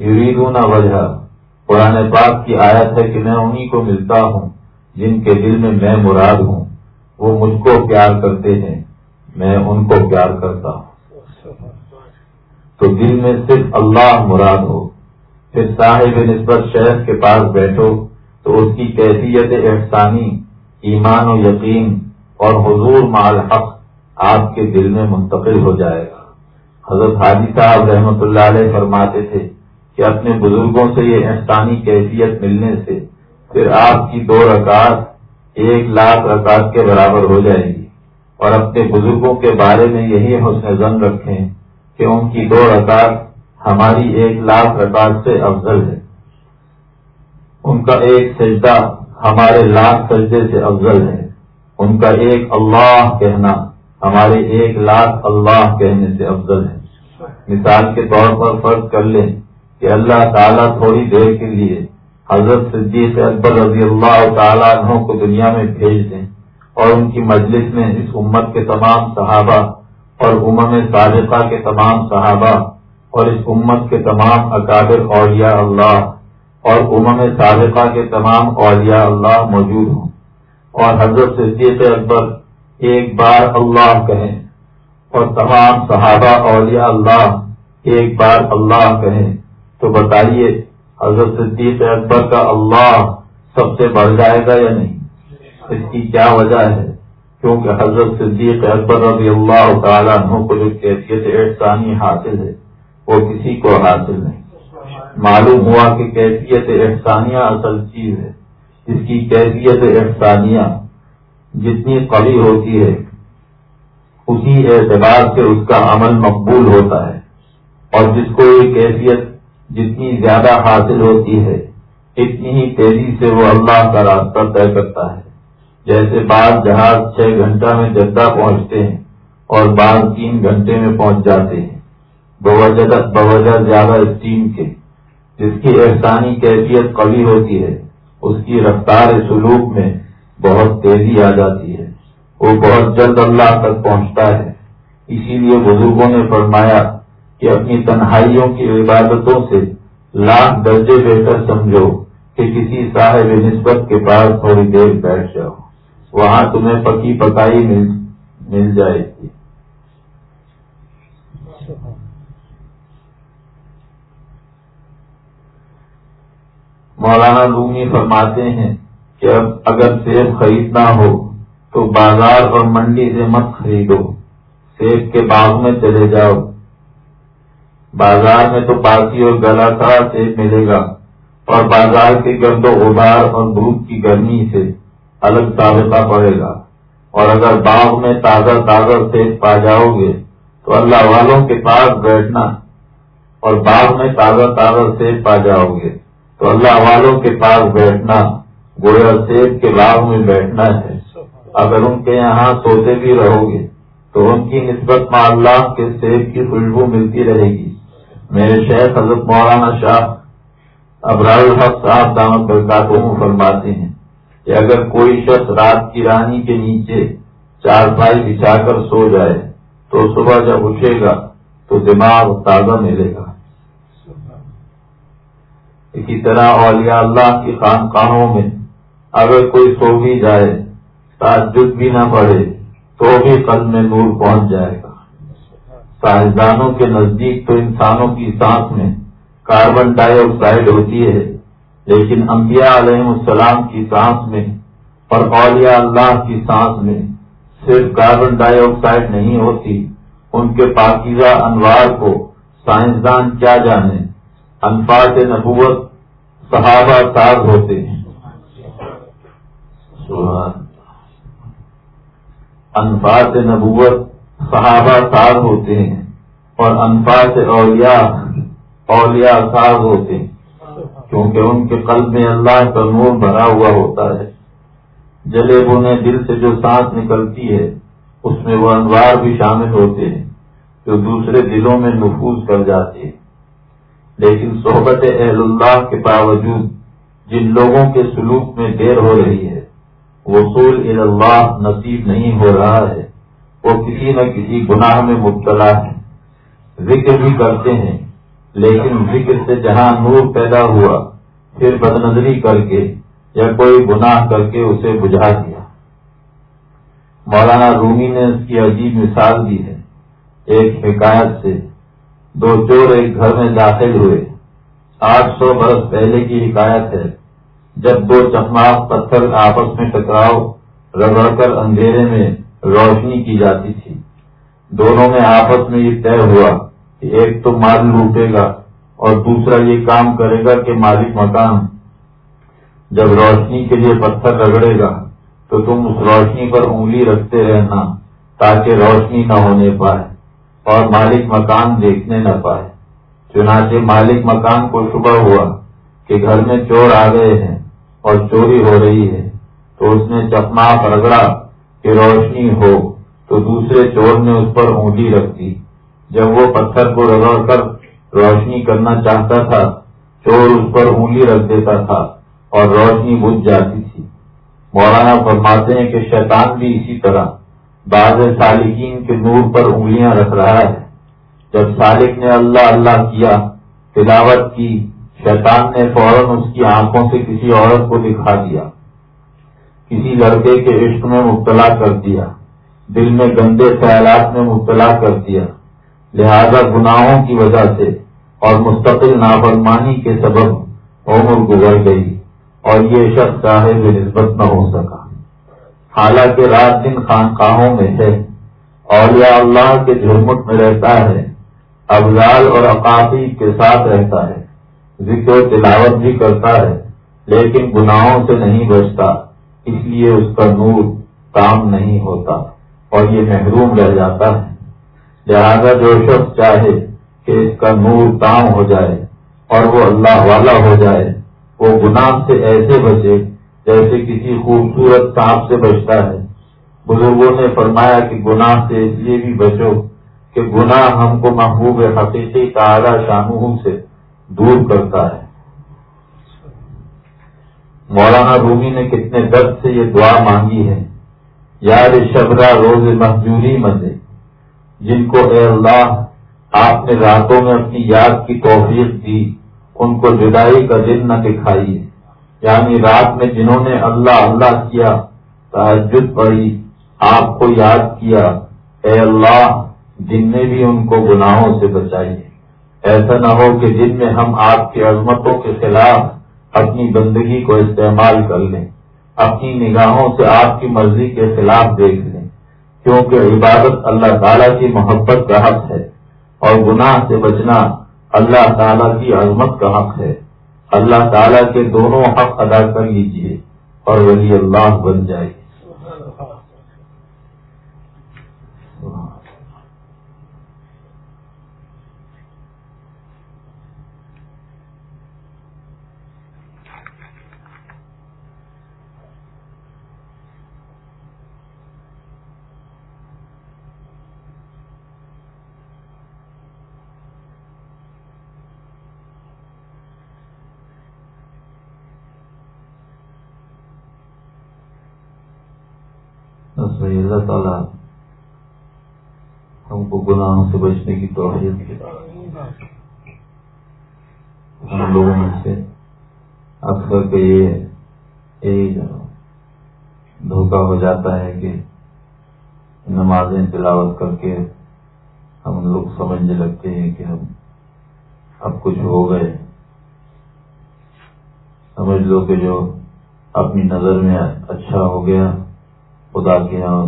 یریدون وجہ قرآن پاک کی آیت ہے کہ میں انہی کو ملتا ہوں جن کے دل میں میں مراد ہوں۔ وہ مجھ کو پیار کرتے ہیں، میں ان کو پیار کرتا ہوں۔ تو دل میں صرف اللہ مراد ہو۔ پھر صاحب نسبت شہر کے پاس بیٹھو تو اس کی کیفیت احسانی، ایمان و یقین اور حضور مال حق آپ کے دل میں منتقل ہو جائے گا۔ حضرت حاجی صاحب رحمۃ اللہ علیہ فرماتے تھے کہ اپنے بزرگوں سے یہ احسانی کیفیت ملنے سے پھر آپ کی دو رکعت ایک لاکھ رکعت کے برابر ہو جائے گی۔ اور اپنے بزرگوں کے بارے میں یہی حسن زن رکھیں کہ ان کی دو رکعت ہماری ایک لاکھ رکعت سے افضل ہے۔ ان کا ایک سجدہ ہمارے لاکھ سجدے سے افضل ہے۔ ان کا ایک اللہ کہنا ہمارے ایک لاکھ اللہ کہنے سے افضل ہے۔ مثال کے طور پر فرض کر لیں کہ اللہ تعالیٰ تھوڑی دیر کے لیے حضرت صدیق اکبر رضی اللہ تعالیٰ عنہ کو دنیا میں بھیج دیں اور ان کی مجلس میں اس امت کے تمام صحابہ اور امم صادقہ کے تمام صحابہ اور اس امت کے تمام اکابر اولیاء اللہ اور امم صادقہ کے تمام اولیاء اللہ موجود ہوں۔ اور حضرت صدیق اکبر ایک بار اللہ کہیں اور تمام صحابہ اولیاء اللہ ایک بار اللہ کہیں۔ تو بتائیے، حضرت صدیق اکبر کا اللہ سب سے بڑھ جائے گا یا نہیں؟ اس کی کیا وجہ ہے؟ کیونکہ حضرت صدیق اکبر رضی اللہ تعالیٰ عنہ کو جو کیفیت احسانی حاصل ہے وہ کسی کو حاصل نہیں۔ معلوم ہوا کہ کیفیت احسانیہ اصل چیز ہے۔ اس کی کیفیت احسانیہ جتنی قوی ہوتی ہے، اسی اعتبار سے اس کا عمل مقبول ہوتا ہے۔ اور جس کو یہ کیفیت جتنی زیادہ حاصل ہوتی ہے، اتنی ہی تیزی سے وہ اللہ کا راستہ طے کرتا ہے۔ جیسے بعض جہاز چھ گھنٹہ میں جدہ پہنچتے ہیں اور بعض تین گھنٹے میں پہنچ جاتے ہیں۔ بوجہ زیادہ اسٹیم کے، جس کی احسانی کیفیت قوی ہوتی ہے، اس کی رفتار سلوک میں بہت تیزی آ جاتی ہے۔ وہ بہت جلد اللہ تک پہنچتا ہے۔ اسی لیے بزرگوں نے فرمایا کہ اپنی تنہائیوں کی عبادتوں سے لاکھ درجے بہتر سمجھو کہ کسی صاحب نسبت کے پاس تھوڑی دیر بیٹھ جاؤ۔ وہاں تمہیں پکی پکائی مل مل جائے گی۔ مولانا لومی فرماتے ہیں کہ اب اگر سیب خریدنا ہو تو بازار اور منڈی سے مت خریدو، سیب کے باغ میں چلے جاؤ۔ بازار میں تو باقی اور گلا کا سیب ملے گا۔ اور بازار کے گرد و غبار اور دھوپ کی گرمی سے الگ سابقہ پڑے گا۔ اور اگر باغ میں تازہ تازہ سیب پا جاؤ گے تو اللہ والوں کے پاس بیٹھنا اور باغ میں تازہ تازہ سیب پا جاؤ گے۔ تو اللہ والوں کے پاس بیٹھنا گویا سیب کے باغ میں بیٹھنا ہے۔ اگر ان کے یہاں سوتے بھی رہو گے تو ان کی نسبت میں اللہ کے سیب کی خوشبو ملتی رہے گی۔ میرے شیخ حضرت مولانا شاہ ابرار الحق صاحب دامت برکات فرماتے ہیں کہ اگر کوئی شخص رات کی رانی کے نیچے چار پائی بچھا کر سو جائے تو صبح جب اٹھے گا تو دماغ تازہ ملے گا۔ اسی طرح اولیاء اللہ کی خانقاہوں میں اگر کوئی سو بھی جائے تعجد بھی نہ پڑے تو بھی قلب میں نور پہنچ جائے گا۔ سائنسدانوں کے نزدیک تو انسانوں کی سانس میں کاربن ڈائی آکسائڈ ہوتی ہے، لیکن انبیاء علیہ السلام کی سانس میں اور اولیاء اللہ کی سانس میں صرف کاربن ڈائی آکسائڈ نہیں ہوتی، ان کے پاکیزہ انوار کو سائنسدان کیا جانے انفاظ نبوت صحابہ ساز ہوتے ہیں۔ انفاظ نبوت صحابہ سال ہوتے ہیں اور انفا سے اولیاء اولیاء ساز ہوتے ہیں۔ کیونکہ ان کے قلب میں اللہ کا نور بھرا ہوا ہوتا ہے۔ جلے بنے دل سے جو سانس نکلتی ہے، اس میں وہ انوار بھی شامل ہوتے ہیں جو دوسرے دلوں میں نفوذ کر جاتے ہیں۔ لیکن صحبت اہل اللہ کے باوجود جن لوگوں کے سلوک میں دیر ہو رہی ہے، وصول اللہ نصیب نہیں ہو رہا ہے، وہ کسی نہ کسی گناہ میں مبتلا ہے ذکر بھی کرتے ہیں، لیکن ذکر سے جہاں نور پیدا ہوا، پھر بد نظری کر کے یا کوئی گناہ کر کے اسے بجھا دیا۔ مولانا رومی نے اس کی عجیب مثال دی ہے، ایک حکایت سے دو چور ایک گھر میں داخل ہوئے۔ آٹھ سو برس پہلے کی حکایت ہے۔ جب دو چکماق پتھر آپس میں ٹکراؤ، رگڑ کر اندھیرے میں روشنی کی جاتی تھی۔ دونوں میں آپس میں یہ طے ہوا کہ ایک تو مال لوٹے گا اور دوسرا یہ کام کرے گا کہ مالک مکان۔ جب روشنی کے لیے پتھر رگڑے گا، تو تم اس روشنی پر انگلی رکھتے رہنا تاکہ روشنی نہ ہونے پائے۔ اور مالک مکان دیکھنے نہ پائے۔ چنانچہ مالک مکان کو شبہ ہوا کہ گھر میں چور آ گئے ہیں اور چوری ہو رہی ہے۔ تو اس نے چکما رگڑا کہ روشنی ہو، تو دوسرے چور نے اس پر انگلی رکھ دی۔ جب وہ پتھر کو رگڑ کر روشنی کرنا چاہتا تھا، چور اس پر انگلی رکھ دیتا تھا اور روشنی بجھ جاتی تھی۔ مولانا فرماتے ہیں کہ شیطان بھی اسی طرح بعض سالکین کے نور پر انگلیاں رکھ رہا ہے۔ جب سالک نے اللہ اللہ کیا، تلاوت کی، شیطان نے فوراً اس کی آنکھوں سے کسی عورت کو دکھا دیا۔ کسی لڑکے کے عشق میں مبتلا کر دیا۔ دل میں گندے خیالات میں مبتلا کر دیا۔ لہذا گناہوں کی وجہ سے اور مستقل نافرمانی کے سبب عمر گزر گئی اور یہ شخص چاہے بھی نسبت نہ ہو سکا۔ حالانکہ رات دن خانقاہوں میں ہے، اولیاء اللہ کے جھرمٹ میں رہتا ہے، افضال اور عقافی کے ساتھ رہتا ہے، ذکر و تلاوت بھی کرتا ہے، لیکن گناہوں سے نہیں بچتا، اس لیے اس کا نور کام نہیں ہوتا اور یہ محروم رہ جاتا ہے۔ لہذا جو شخص چاہے کہ اس کا نور کام ہو جائے اور وہ اللہ والا ہو جائے، وہ گناہ سے ایسے بچے جیسے کسی خوبصورت سانپ سے بچتا ہے۔ بزرگوں نے فرمایا کہ گناہ سے اس لیے بھی بچو کہ گناہ ہم کو محبوب حقیقی تعالی شاہ سے دور کرتا ہے۔ مولانا رومی نے کتنے درد سے یہ دعا مانگی ہے۔ یار شبرا روز محجوری مزے۔ جن کو اے اللہ آپ نے راتوں میں اپنی یاد کی توفیق دی، ان کو جدائی کا دن نہ دکھائیے۔ یعنی رات میں جنہوں نے اللہ اللہ کیا تحجد پڑی آپ کو یاد کیا، اے اللہ، جن نے بھی ان کو گناہوں سے بچائیے ایسا نہ ہو کہ جن میں ہم آپ کی عظمتوں کے خلاف اپنی بندگی کو استعمال کر لیں، اپنی نگاہوں سے آپ کی مرضی کے خلاف دیکھ لیں۔ کیونکہ عبادت اللہ تعالیٰ کی محبت کا حق ہے اور گناہ سے بچنا اللہ تعالیٰ کی عظمت کا حق ہے۔ اللہ تعالیٰ کے دونوں حق ادا کر لیجیے اور ولی اللہ بن جائے۔ اللہ تعالیٰ ہم کو گناہوں سے بچنے کی توحید ہم لوگوں میں سے اکثر کے یہ دھوکہ ہو جاتا ہے کہ نمازیں تلاوت کر کے ہم لوگ سمجھنے لگتے ہیں کہ ہم اب کچھ ہو گئے۔ سمجھ لو کہ جو اپنی نظر میں اچھا ہو گیا۔ خدا کے یہاں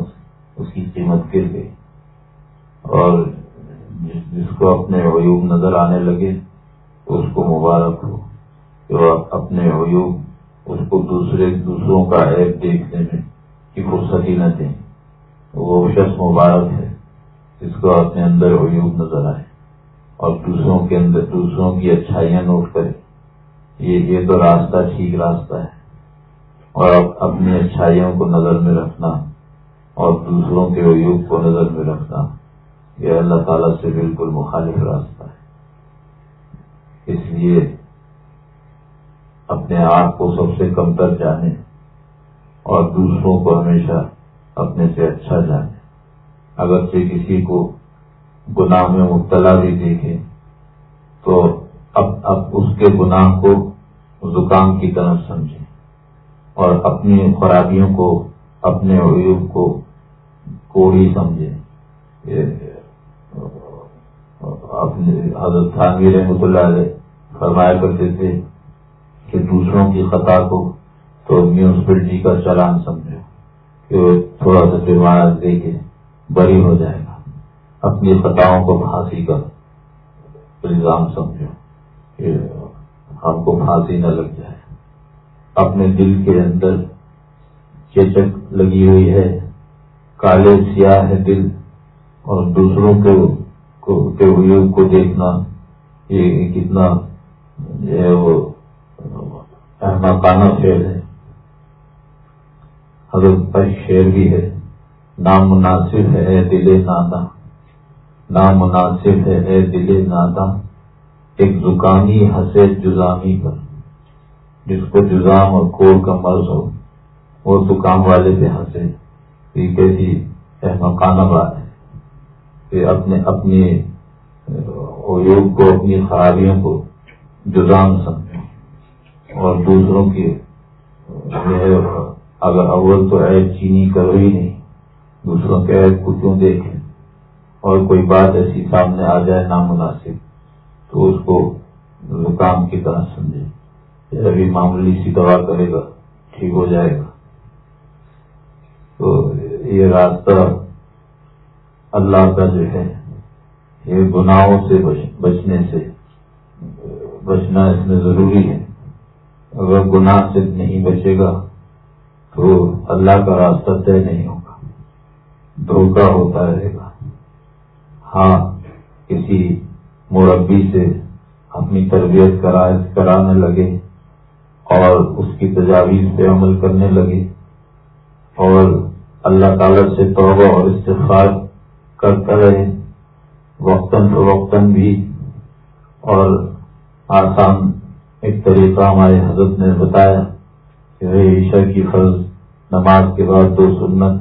اس کی قیمت گر گئی۔ اور جس کو اپنے عیوب نظر آنے لگے، اس کو مبارک ہو۔ کہ اپنے عیوب اس کو دوسرے، دوسروں کا عیب دیکھنے میں کی فرصت ہی نہ دیں وہ شخص مبارک ہے، جس کو اپنے اندر عیوب نظر آئے۔ اور دوسروں کے اندر، دوسروں کی اچھائیاں نوٹ کرے۔ یہ یہ تو راستہ، ٹھیک راستہ ہے۔ اور اپنی اچھائیوں کو نظر میں رکھنا اور دوسروں کے عیوب کو نظر میں رکھنا، یہ اللہ تعالیٰ سے بالکل مخالف راستہ ہے۔ اس لیے اپنے آپ کو سب سے کمتر جانے اور دوسروں کو ہمیشہ اپنے سے اچھا جانے اگر سے کسی کو گناہ میں مبتلا بھی دیکھے تو اب اب اس کے گناہ کو زکام کی طرح سمجھے اور اپنی خرابیوں کو، اپنے عیوب کو کوڑی سمجھے اپنے حضرت خانوی رحمۃ اللہ علیہ فرمایا کرتے تھے کہ دوسروں کی خطا کو تو میونسپلٹی کا چلان سمجھو کہ وہ تھوڑا سا جرمانہ دے کے بری ہو جائے گا۔ اپنی خطاؤں کو پھانسی کا الزام سمجھو کہ ہم کو پھانسی نہ لگ جائے۔ اپنے دل کے اندر چیچک لگی ہوئی ہے، کالے سیاہ ہے دل، اور دوسروں کے کو دیکھنا یہ کتنا احمقانہ شعر ہے۔ حضرت پر شعر بھی ہے، نامناسب ہے، اے دل نادا۔ نامناسب ہے، اے دل نادا۔ ایک زکامی ہنسے جزامی پر۔ جس کو جزام اور کوڑ کا مرض ہو، وہ زکام والے پہ ہنسے ہاں یہ کیسی احمقانہ بات ہے کہ اپنے اپنی عیوب کو، اپنی خرابیوں کو جزام سمجھیں اور دوسروں کی اگر اول تو عیب چینی کرو ہی نہیں، دوسروں کے عیب کو کیوں دیکھیں؟ اور کوئی بات ایسی سامنے آ جائے نامناسب تو اس کو زکام کی طرح سمجھے۔ ابھی معمولی سی دوا کرے گا، ٹھیک ہو جائے گا۔ تو یہ راستہ اللہ کا جو ہے، یہ گناہوں سے بچنے سے، بچنا اس میں ضروری ہے۔ اگر گناہ سے نہیں بچے گا، تو اللہ کا راستہ طے نہیں ہوگا۔ دھوکہ ہوتا رہے گا۔ ہاں کسی مربی سے اپنی تربیت کرانے لگے۔ اور اس کی تجاویز پہ عمل کرنے لگے اور اللہ تعالی سے توبہ اور استفاد کرتا رہے۔ وقتاً فوقتاً بھی اور آسان ایک طریقہ ہمارے حضرت نے بتایا کہ عشاء کی فرض نماز کے بعد دو سنت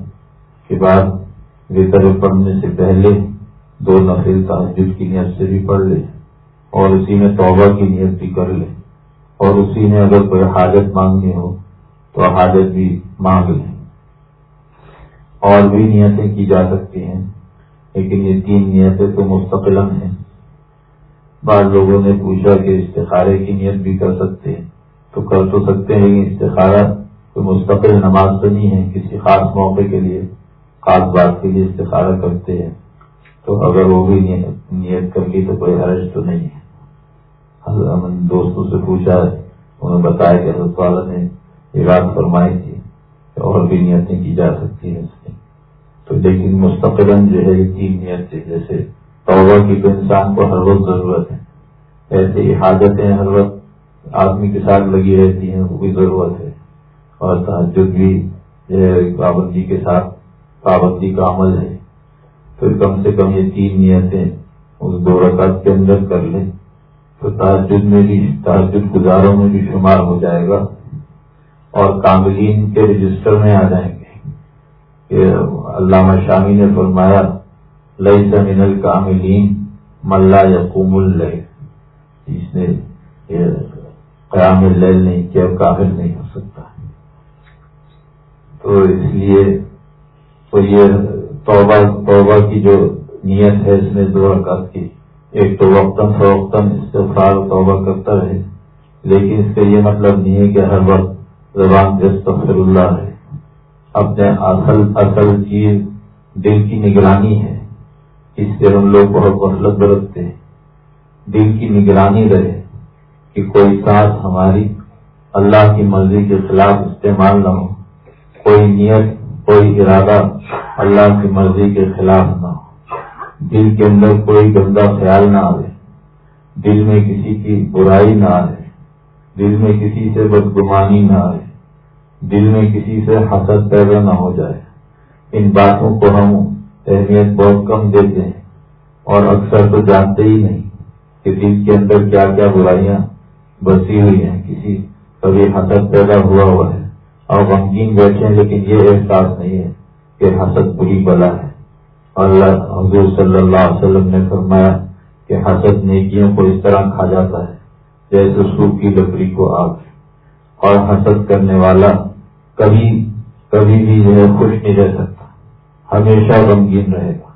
کے بعد وطر پڑھنے سے پہلے دو نفل تحجد کی نیت سے بھی پڑھ لے اور اسی میں توبہ کی نیت بھی کر لے۔ اور اسی میں اگر کوئی حاجت مانگنی ہو تو حاجت بھی مانگ لے اور بھی نیتیں کی جا سکتی ہیں، لیکن یہ تین نیتیں تو مستقل ہیں۔ بعض لوگوں نے پوچھا کہ استخارے کی نیت بھی کر سکتے ہیں۔ تو کر تو سکتے ہیں، لیکن استخارہ کوئی مستقل نماز تو نہیں ہے، کسی خاص موقع کے لیے، خاص بات کے لیے استخارہ کرتے ہیں۔ تو اگر وہ بھی نیت کر لی تو کوئی حرج تو نہیں ہے۔ ہم دوستوں سے پوچھا انہوں نے بتایا کہ حضرت والا نے یہ بات فرمائی تھی کہ اور بھی نیتیں کی جا سکتی ہیں اس میں تو لیکن مستقل جو ہے تین نیتیں جیسے توبہ کی تو انسان کو ہر وقت ضرورت ہے۔ ایسے ہی حاجتیں ہر وقت آدمی کے ساتھ لگی رہتی ہیں، وہ بھی ضرورت ہے۔ اور تحجد بھی پابندی کے ساتھ پابندی کا عمل ہے۔ پھر کم سے کم یہ تین نیتیں اس دو رکعت کے اندر کر لیں۔ تو تحجد میں بھی تحجد گزاروں میں بھی شمار ہو جائے گا اور کاملین کے رجسٹر میں آ جائیں گے۔ کہ علامہ شامی نے فرمایا لئی زمین الکاملین ملا یقوم اللیل اس نے قیام اللیل نہیں کیا، کامل نہیں ہو سکتا۔ تو اس لیے تو یہ توبہ توبہ کی جو نیت ہے، اس میں دو رکعت کی۔ ایک تو وقتاً فوقتاً استفار توبہ کرتا رہے۔ لیکن اس کا یہ مطلب نہیں ہے کہ ہر وقت زبان استغفر اللہ ہے۔ اپنے اصل اصل چیز دل کی نگرانی ہے۔ اس سے ہم لوگ بہت غفلت برتتے ہیں۔ دل کی نگرانی رہے کہ کوئی ساتھ ہماری اللہ کی مرضی کے خلاف استعمال نہ ہو۔ کوئی نیت، کوئی ارادہ اللہ کی مرضی کے خلاف نہ ہو۔ دل کے اندر کوئی گندا خیال نہ آئے دل میں کسی کی برائی نہ آئے دل میں کسی سے بدگمانی نہ آئے دل میں کسی سے حسد پیدا نہ ہو جائے۔ ان باتوں کو ہم اہمیت بہت کم دیتے ہیں اور اکثر تو جانتے ہی نہیں کہ دل کے اندر کیا کیا برائیاں بسی ہوئی ہیں۔ کسی کبھی حسد پیدا ہوا ہوا ہے۔ اور غمگین بیٹھے ہیں لیکن یہ احساس نہیں ہے کہ حسد بری بلا ہے۔ اللہ حضور صلی اللہ علیہ وسلم نے فرمایا کہ حسد نیکیوں کو اس طرح کھا جاتا ہے جیسے سوکھ کی لکڑی کو آگ اور حسد کرنے والا کبھی کبھی بھی جو ہے خوش نہیں رہ سکتا۔ ہمیشہ غمگین رہے گا۔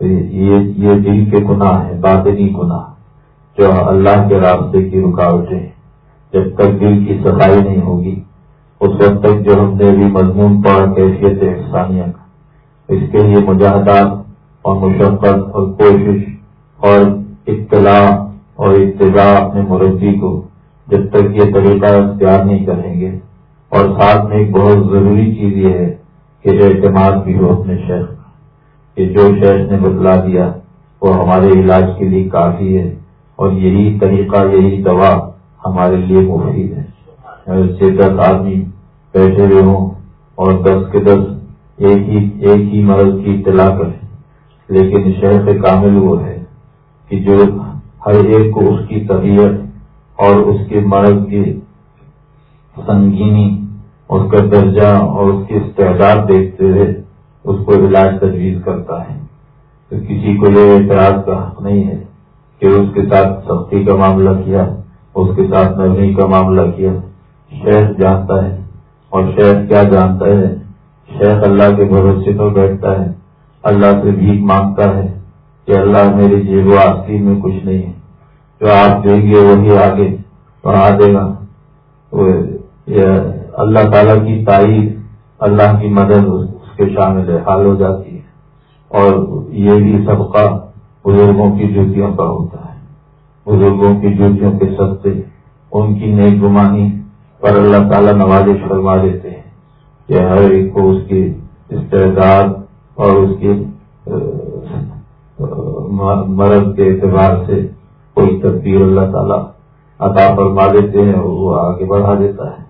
یہ دل کے گناہ ہے باطنی گناہ۔ جو اللہ کے راستے کی رکاوٹیں جب تک دل کی صفائی نہیں ہوگی، اس وقت تک جو ہم نے بھی مضمون پڑھا کیفیت انسانیہ کا اس کے لیے مجاہدات اور مشقت اور کوشش اور اطلاع اور اتباع اپنے مربی کو جب تک یہ طریقہ اختیار نہیں کریں گے۔ اور ساتھ میں ایک بہت ضروری چیز یہ ہے کہ اعتماد بھی ہو اپنے شہر کا، کہ جو شہر نے بدلا دیا وہ ہمارے علاج کے لیے کافی ہے اور یہی طریقہ، یہی دوا ہمارے لیے مفید ہے۔ سے دس آدمی بیٹھے ہوئے ہوں اور دس کے دس ایک ہی ایک ہی مرض کی اطلاع کریں لیکن شہر سے کامل وہ ہے کہ جو ہر ایک کو اس کی طبیعت اور اس کے مرض کی سنگینی، اس کا درجہ اور اس کی استعداد دیکھتے ہوئے اس کو علاج تجویز کرتا ہے۔ تو کسی کو یہ اعتراض کا حق نہیں ہے کہ اس کے ساتھ سختی کا معاملہ کیا، اس کے ساتھ نرمی کا معاملہ کیا۔ شہر جانتا ہے اور شہر کیا جانتا ہے؟ شیخ اللہ کے بھروسے پر بیٹھتا ہے۔ اللہ سے بھیک مانگتا ہے کہ اللہ میری جیب و آستی میں کچھ نہیں ہے۔ جو آپ دیں گے وہی آگے بڑھا دے گا۔ اللہ تعالیٰ کی تائید، اللہ کی مدد اس کے شامل حال ہو جاتی ہے۔ اور یہ بھی سبقہ بزرگوں کی جوتیوں کا ہوتا ہے۔ بزرگوں کی جوتیوں کے سستے، ان کی نیک گمانی پر اللہ تعالیٰ نوازش فرما دیتے ہیں۔ کہ ہر ایک کو اس کی استعداد اور اس کی مرد کے اعتبار سے کوئی تدبیر اللہ تعالیٰ عطا فرما دیتے ہیں اور وہ آگے بڑھا دیتا ہے۔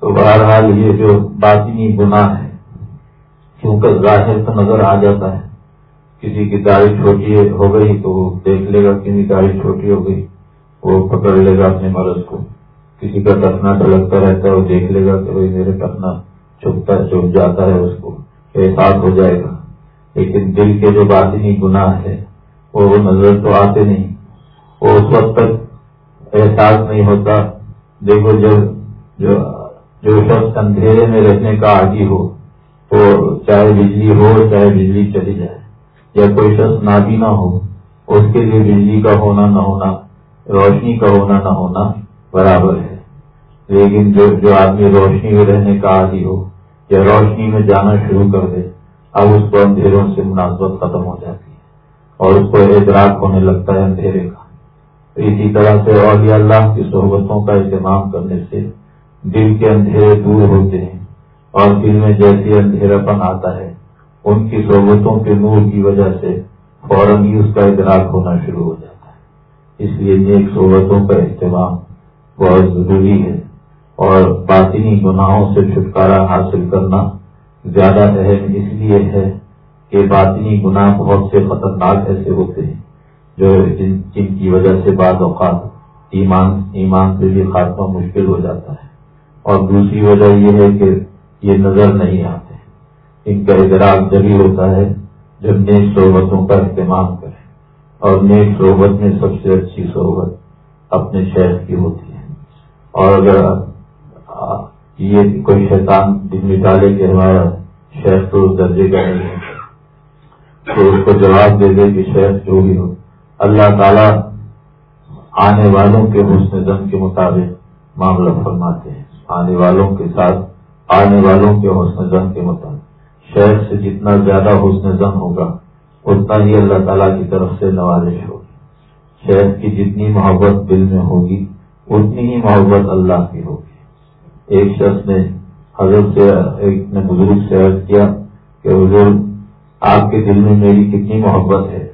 تو بہرحال یہ جو باطنی گناہ ہے، کیونکہ ظاہر تو نظر آ جاتا ہے۔ کسی کی داڑھی چھوٹی ہو گئی تو وہ دیکھ لے گا، کسی داڑھی چھوٹی ہو گئی وہ پکڑ لے گا اپنے مرض کو۔ کسی کا ٹکنا ڈھلکتا رہتا ہے وہ دیکھ لے گا کہ میرے ٹکنا چھپتا چھپ جاتا ہے اس کو۔ احساس ہو جائے گا۔ لیکن دل کے جو باطنی گناہ ہے وہ نظر تو آتے نہیں۔ وہ اس وقت تک احساس نہیں ہوتا۔ دیکھو جب جو جو شخص اندھیرے میں رہنے کا عادی ہو تو چاہے بجلی ہو، چاہے بجلی چلی جائے، یا کوئی شخص نادی نہ ہو، اس کے لیے بجلی کا ہونا نہ ہونا، روشنی کا ہونا نہ ہونا برابر ہے۔ لیکن جو جو آدمی روشنی میں رہنے کا عادی ہو یا روشنی میں جانا شروع کر دے، اب اس کو اندھیروں سے مناسبت ختم ہو جاتی ہے اور اس کو ادراک ہونے لگتا ہے اندھیرے کا۔ اسی طرح سے اور اللہ کی صحبتوں کا اہتمام کرنے سے دل کے اندھیرے دور ہوتے ہیں اور دل میں جیسے اندھیرا پن آتا ہے، ان کی صحبتوں کے نور کی وجہ سے فوراً ہی اس کا ادراک ہونا شروع ہو جاتا ہے۔ اس لیے نیک صحبتوں کا اہتمام بہت ضروری ہے۔ اور باطنی گناہوں سے چھٹکارا حاصل کرنا زیادہ اہم اس لیے ہے کہ باطنی گناہ بہت سے خطرناک ایسے ہوتے ہیں جو جن کی وجہ سے بعض اوقات ایمان ایمان سے بھی خاتمہ مشکل ہو جاتا ہے۔ اور دوسری وجہ یہ ہے کہ یہ نظر نہیں آتے۔ ان کا ادراک جبھی ہوتا ہے جب نیک صحبتوں کا اہتمام کرے اور نیک صحبت میں سب سے اچھی صحبت اپنے شہر کی ہوتی ہے۔ اور اگر یہ کوئی شیطان دن میں ڈالے کہ ہمارا شہر تو اس درجے کا نہیں ہے۔ تو اس کو جواب دے دے کہ شہر جو بھی ہو۔ اللہ تعالی آنے والوں کے حسن دم کے مطابق معاملہ فرماتے ہیں۔ آنے والوں کے ساتھ، آنے والوں کے حسن زن کے مطابق۔ شہر سے جتنا زیادہ حسن زن ہوگا، اتنا ہی اللہ تعالیٰ کی طرف سے نوازش ہوگی۔ شہر کی جتنی محبت دل میں ہوگی، اتنی ہی محبت اللہ کی ہوگی۔ ایک شخص نے حضرت سے، ایک نے بزرگ سے عرض کیا کہ حضور، آپ کے دل میں میری کتنی محبت ہے۔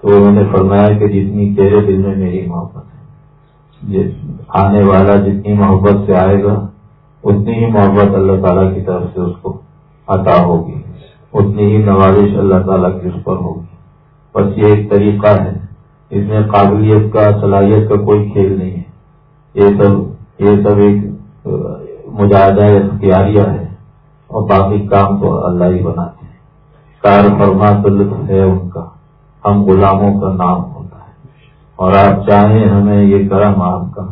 تو انہوں نے فرمایا کہ جتنی تیرے دل میں میری محبت ہے۔ آنے والا جتنی محبت سے آئے گا، اتنی ہی محبت اللہ تعالیٰ کی طرف سے اس کو عطا ہوگی۔ اتنی ہی نوازش اللہ تعالیٰ کی اس پر ہوگی۔ بس یہ ایک طریقہ ہے۔ اس میں قابلیت کا، صلاحیت کا کوئی کھیل نہیں ہے۔ یہ سب یہ سب ایک مجاہدہ اختیاریہ ہے اور باقی کام تو اللہ ہی بناتے ہیں۔ کار فرما لطف ہے ان کا، ہم غلاموں کا نام ہوتا ہے۔ اور آپ چاہیں ہمیں یہ کرم آپ کا،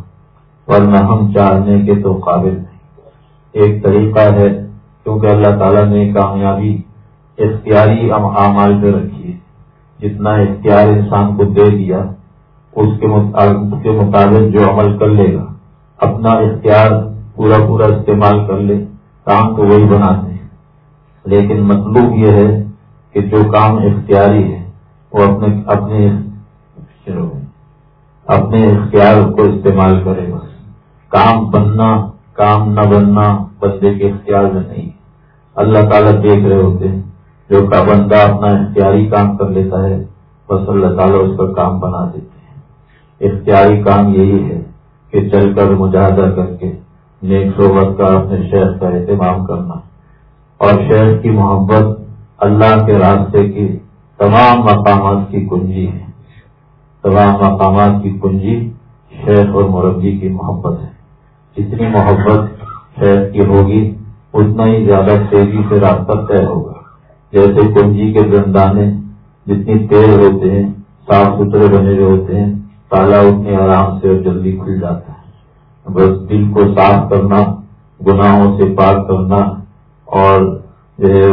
ورنہ ہم چاہنے کے تو قابل نہیں۔ ایک طریقہ ہے، کیونکہ اللہ تعالیٰ نے کامیابی، اختیاری اعمال پہ رکھی ہے۔ جتنا اختیار انسان کو دے دیا اس کے مطابق جو عمل کر لے گا، اپنا اختیار پورا پورا استعمال کر لے، کام تو وہی بناتے ہیں۔ لیکن مطلوب یہ ہے کہ جو کام اختیاری ہے، وہ اپنے اپنے اپنے اختیار کو استعمال کرے بس۔ کام بننا، کام نہ بننا بندے کے اختیار میں نہیں۔ اللہ تعالیٰ دیکھ رہے ہوتے ہیں، جو کا بندہ اپنا اختیاری کام کر لیتا ہے، بس اللہ تعالیٰ اس کا کام بنا دیتے ہیں۔ اختیاری کام یہی ہے کہ چل کر مجاہدہ کر کے نیک صحبت کا اپنے شہر کا اہتمام کرنا اور شہر کی محبت اللہ کے راستے کی تمام مقامات کی کنجی ہے۔ تمام مقامات کی کنجی شیخ اور مربی کی محبت ہے۔ جتنی محبت شہر کی ہوگی، اتنا ہی زیادہ تیزی سے راستہ طے ہوگا۔ جیسے کنجی کے گندانے جتنی تیز ہوتے ہیں، صاف ستھرے بنے ہوئے ہوتے ہیں، تالا اتنے آرام سے اور جلدی کھل جاتا ہے۔ بس دل کو صاف کرنا، گناہوں سے پاک کرنا اور جو ہے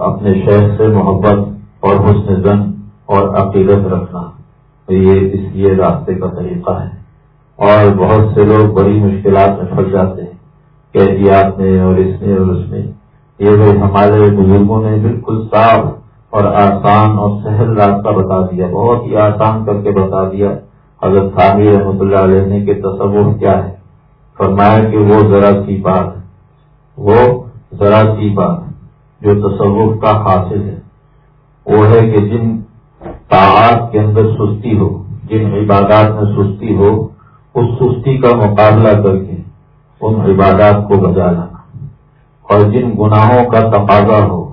اپنے شہر سے محبت اور حسن زن اور عقیدت رکھنا یہ اس لیے راستے کا طریقہ ہے۔ اور بہت سے لوگ بڑی مشکلات میں پھنس جاتے ہیں۔ کیفیات میں اور اس میں اور اس میں یہ ہمارے بزرگوں نے بالکل صاف اور آسان اور سہل راستہ بتا دیا، بہت ہی آسان کر کے بتا دیا۔ حضرت خامی رحمۃ اللہ علیہ نے کہ تصور کیا ہے؟ فرمایا کہ وہ ذرا سی بات وہ ذرا سی بات جو تصور کا حاصل ہے۔ وہ ہے کہ جن طاعات کے اندر سستی ہو، جن عبادات میں سستی ہو، اس سستی کا مقابلہ کر کے ان عبادات کو بجا لانا۔ اور جن گناہوں کا تقاضا ہو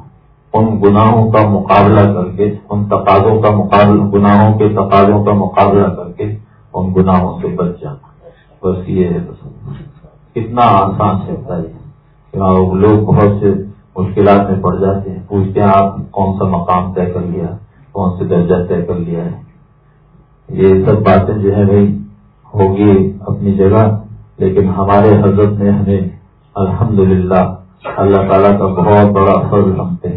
ان گناہوں کا مقابلہ کر کے، ان تقاضوں کا مقابلہ، گناہوں کے تقاضوں کا مقابلہ کر کے ان گناہوں سے بچ جانا۔ بس یہ ہے کتنا آسان ہے لوگ بہت سے مشکلات میں پڑ جاتے ہیں۔ پوچھتے ہیں، آپ کون سا مقام طے کر لیا؟ کون سے درجہ طے کر لیا ہے؟ یہ سب باتیں جو ہے بھائی، ہوگی اپنی جگہ، لیکن ہمارے حضرت نے ہمیں الحمدللہ، اللہ تعالیٰ کا بہت بڑا فرض رکھتے ہیں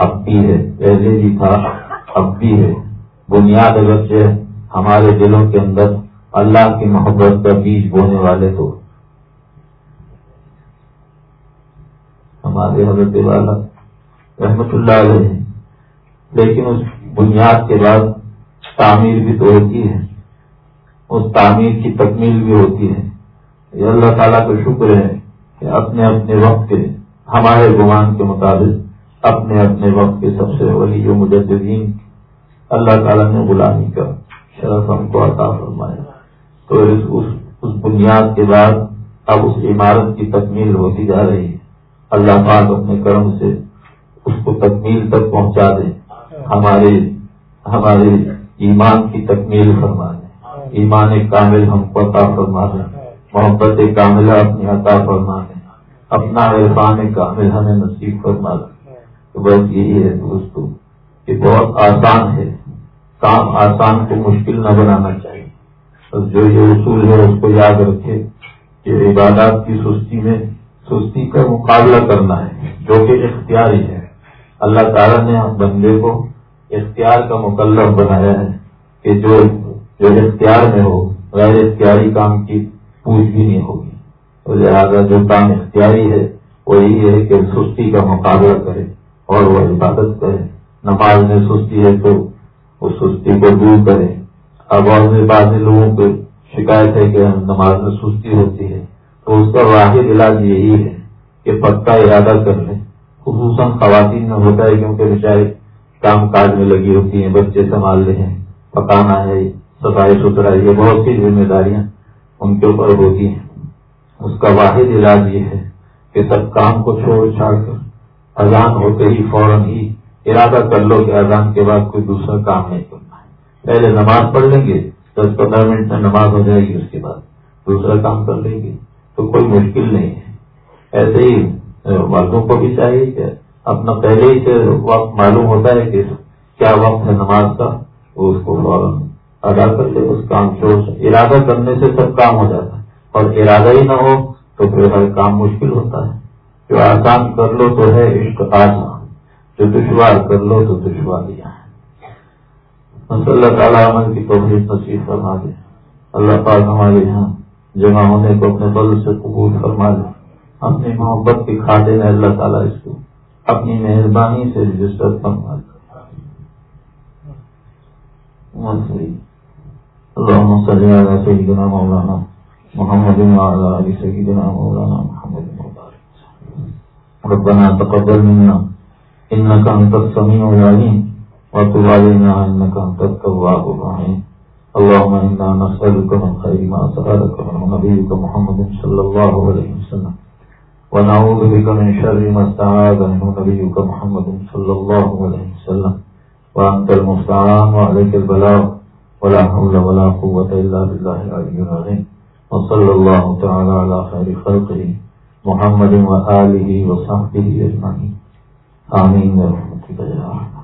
اب بھی ہے، پہلے بھی تھا، اب بھی ہے۔ بنیاد اگر سے ہمارے دلوں کے اندر اللہ کی محبت کا بیج بونے والے تو۔ ہمارے حضرت والا رحمت اللہ علیہ لیکن اس بنیاد کے بعد تعمیر بھی تو ہوتی ہے۔ اس تعمیر کی تکمیل بھی ہوتی ہے۔ یہ اللہ تعالیٰ کا شکر ہے کہ اپنے اپنے وقت کے ہمارے گمان کے مطابق اپنے اپنے وقت کے سب سے ولی جو مجدین اللہ تعالیٰ نے غلامی کا شرف ہم کو عطا فرمایا۔ تو اس اس, اس بنیاد کے بعد اب اس عمارت کی تکمیل ہوتی جا رہی ہے۔ اللہ پاک اپنے کرم سے اس کو تکمیل تک پہنچا دے۔ ہمارے ہمارے ایمان کی تکمیل فرما دے۔ ایمان کامل ہم کو عطا فرما دیں محبت کاملہ اپنی عطا فرما دیں اپنا عرفان کامل ہمیں نصیب فرما دیں تو بس یہی ہے دوستو کہ بہت آسان ہے۔ کام آسان کو مشکل نہ بنانا چاہیے۔ بس جو یہ اصول ہے، اس کو یاد رکھے کہ عبادات کی سستی میں سستی کا مقابلہ کرنا ہے، جو کہ اختیاری ہے۔ اللہ تعالیٰ نے بندے کو اختیار کا مکلف بنایا ہے کہ جو جو اختیار میں ہو، غیر اختیاری کام کی پوچھ بھی نہیں ہوگی۔ تو لہٰذا جو کام اختیاری ہے وہ یہی ہے کہ سستی کا مقابلہ کرے۔ اور وہ عبادت کرے۔ نماز میں سستی ہے تو اس سستی کو دور کرے۔ اب اور بعض لوگوں کو شکایت ہے کہ نماز میں سستی ہوتی ہے۔ تو اس کا واحد علاج یہی ہے کہ پکا ارادہ کر لیں خصوصاً خواتین میں ہوتا ہے کیونکہ بیچارے کام کاج میں لگی ہوتی ہیں، بچے سنبھال رہے ہیں۔ پکانا ہے صفائی ستھرائی ہے بہت سی ذمہ داریاں ان کے اوپر ہوتی ہیں۔ اس کا واحد علاج یہ ہے کہ سب کام کو چھوڑ چھاڑ کر اذان ہوتے ہی فوراً ہی ارادہ کر لو کہ اذان کے بعد کوئی دوسرا کام نہیں کرنا ہے۔ پہلے نماز پڑھ لیں گے، دس پندرہ منٹ میں نماز ہو جائے گی، اس کے بعد دوسرا کام کر لیں گے۔ تو کوئی مشکل نہیں ہے۔ ایسے ہی مردوں کو بھی چاہیے کہ اپنا پہلے ہی سے وقت معلوم ہوتا ہے کہ کیا وقت ہے نماز کا، وہ اس کو فوراً ادا کر لے، اس کام چھوڑ ارادہ کرنے سے سب کام ہو جاتا ہے۔ اور ارادہ ہی نہ ہو تو پھر ہر کام مشکل ہوتا ہے۔ جو آسان کر لو تو ہے عشق آسان جو دشوار کر لو تو دشواریاں ہیں اللہ تعالیٰ عمل کی توفیق نصیب فرما دے۔ اللہ پاک ہمارے یہاں جمع ہونے کو اپنے بل سے قبول فرما دے۔ اپنی محبت کے کھاتے میں اللہ تعالیٰ اس کو اپنی مہربانی سے رجسٹر فرما دے۔ اللهم صل على سيدنا مولانا محمد وعلى ال سيدنا مولانا محمد۔ ربنا تقبل منا. انك انت السميع العليم. وتب علينا انك انت التواب الرحيم. اللهم انا نسالك من خير ما سالك من نبيك محمد صلى الله عليه وسلم. ونعوذ بك من شر ما استعاذ منه. نبيك محمد صلى الله عليه وسلم. وانت المستعان وعليك البلاغ. ولا حول ولا قوة إلا بالله العلي العظيم. وصلى الله تعالى على خير خلقه. محمد و آلہ وآله وصحبه أجمعين آمين ورحمة الله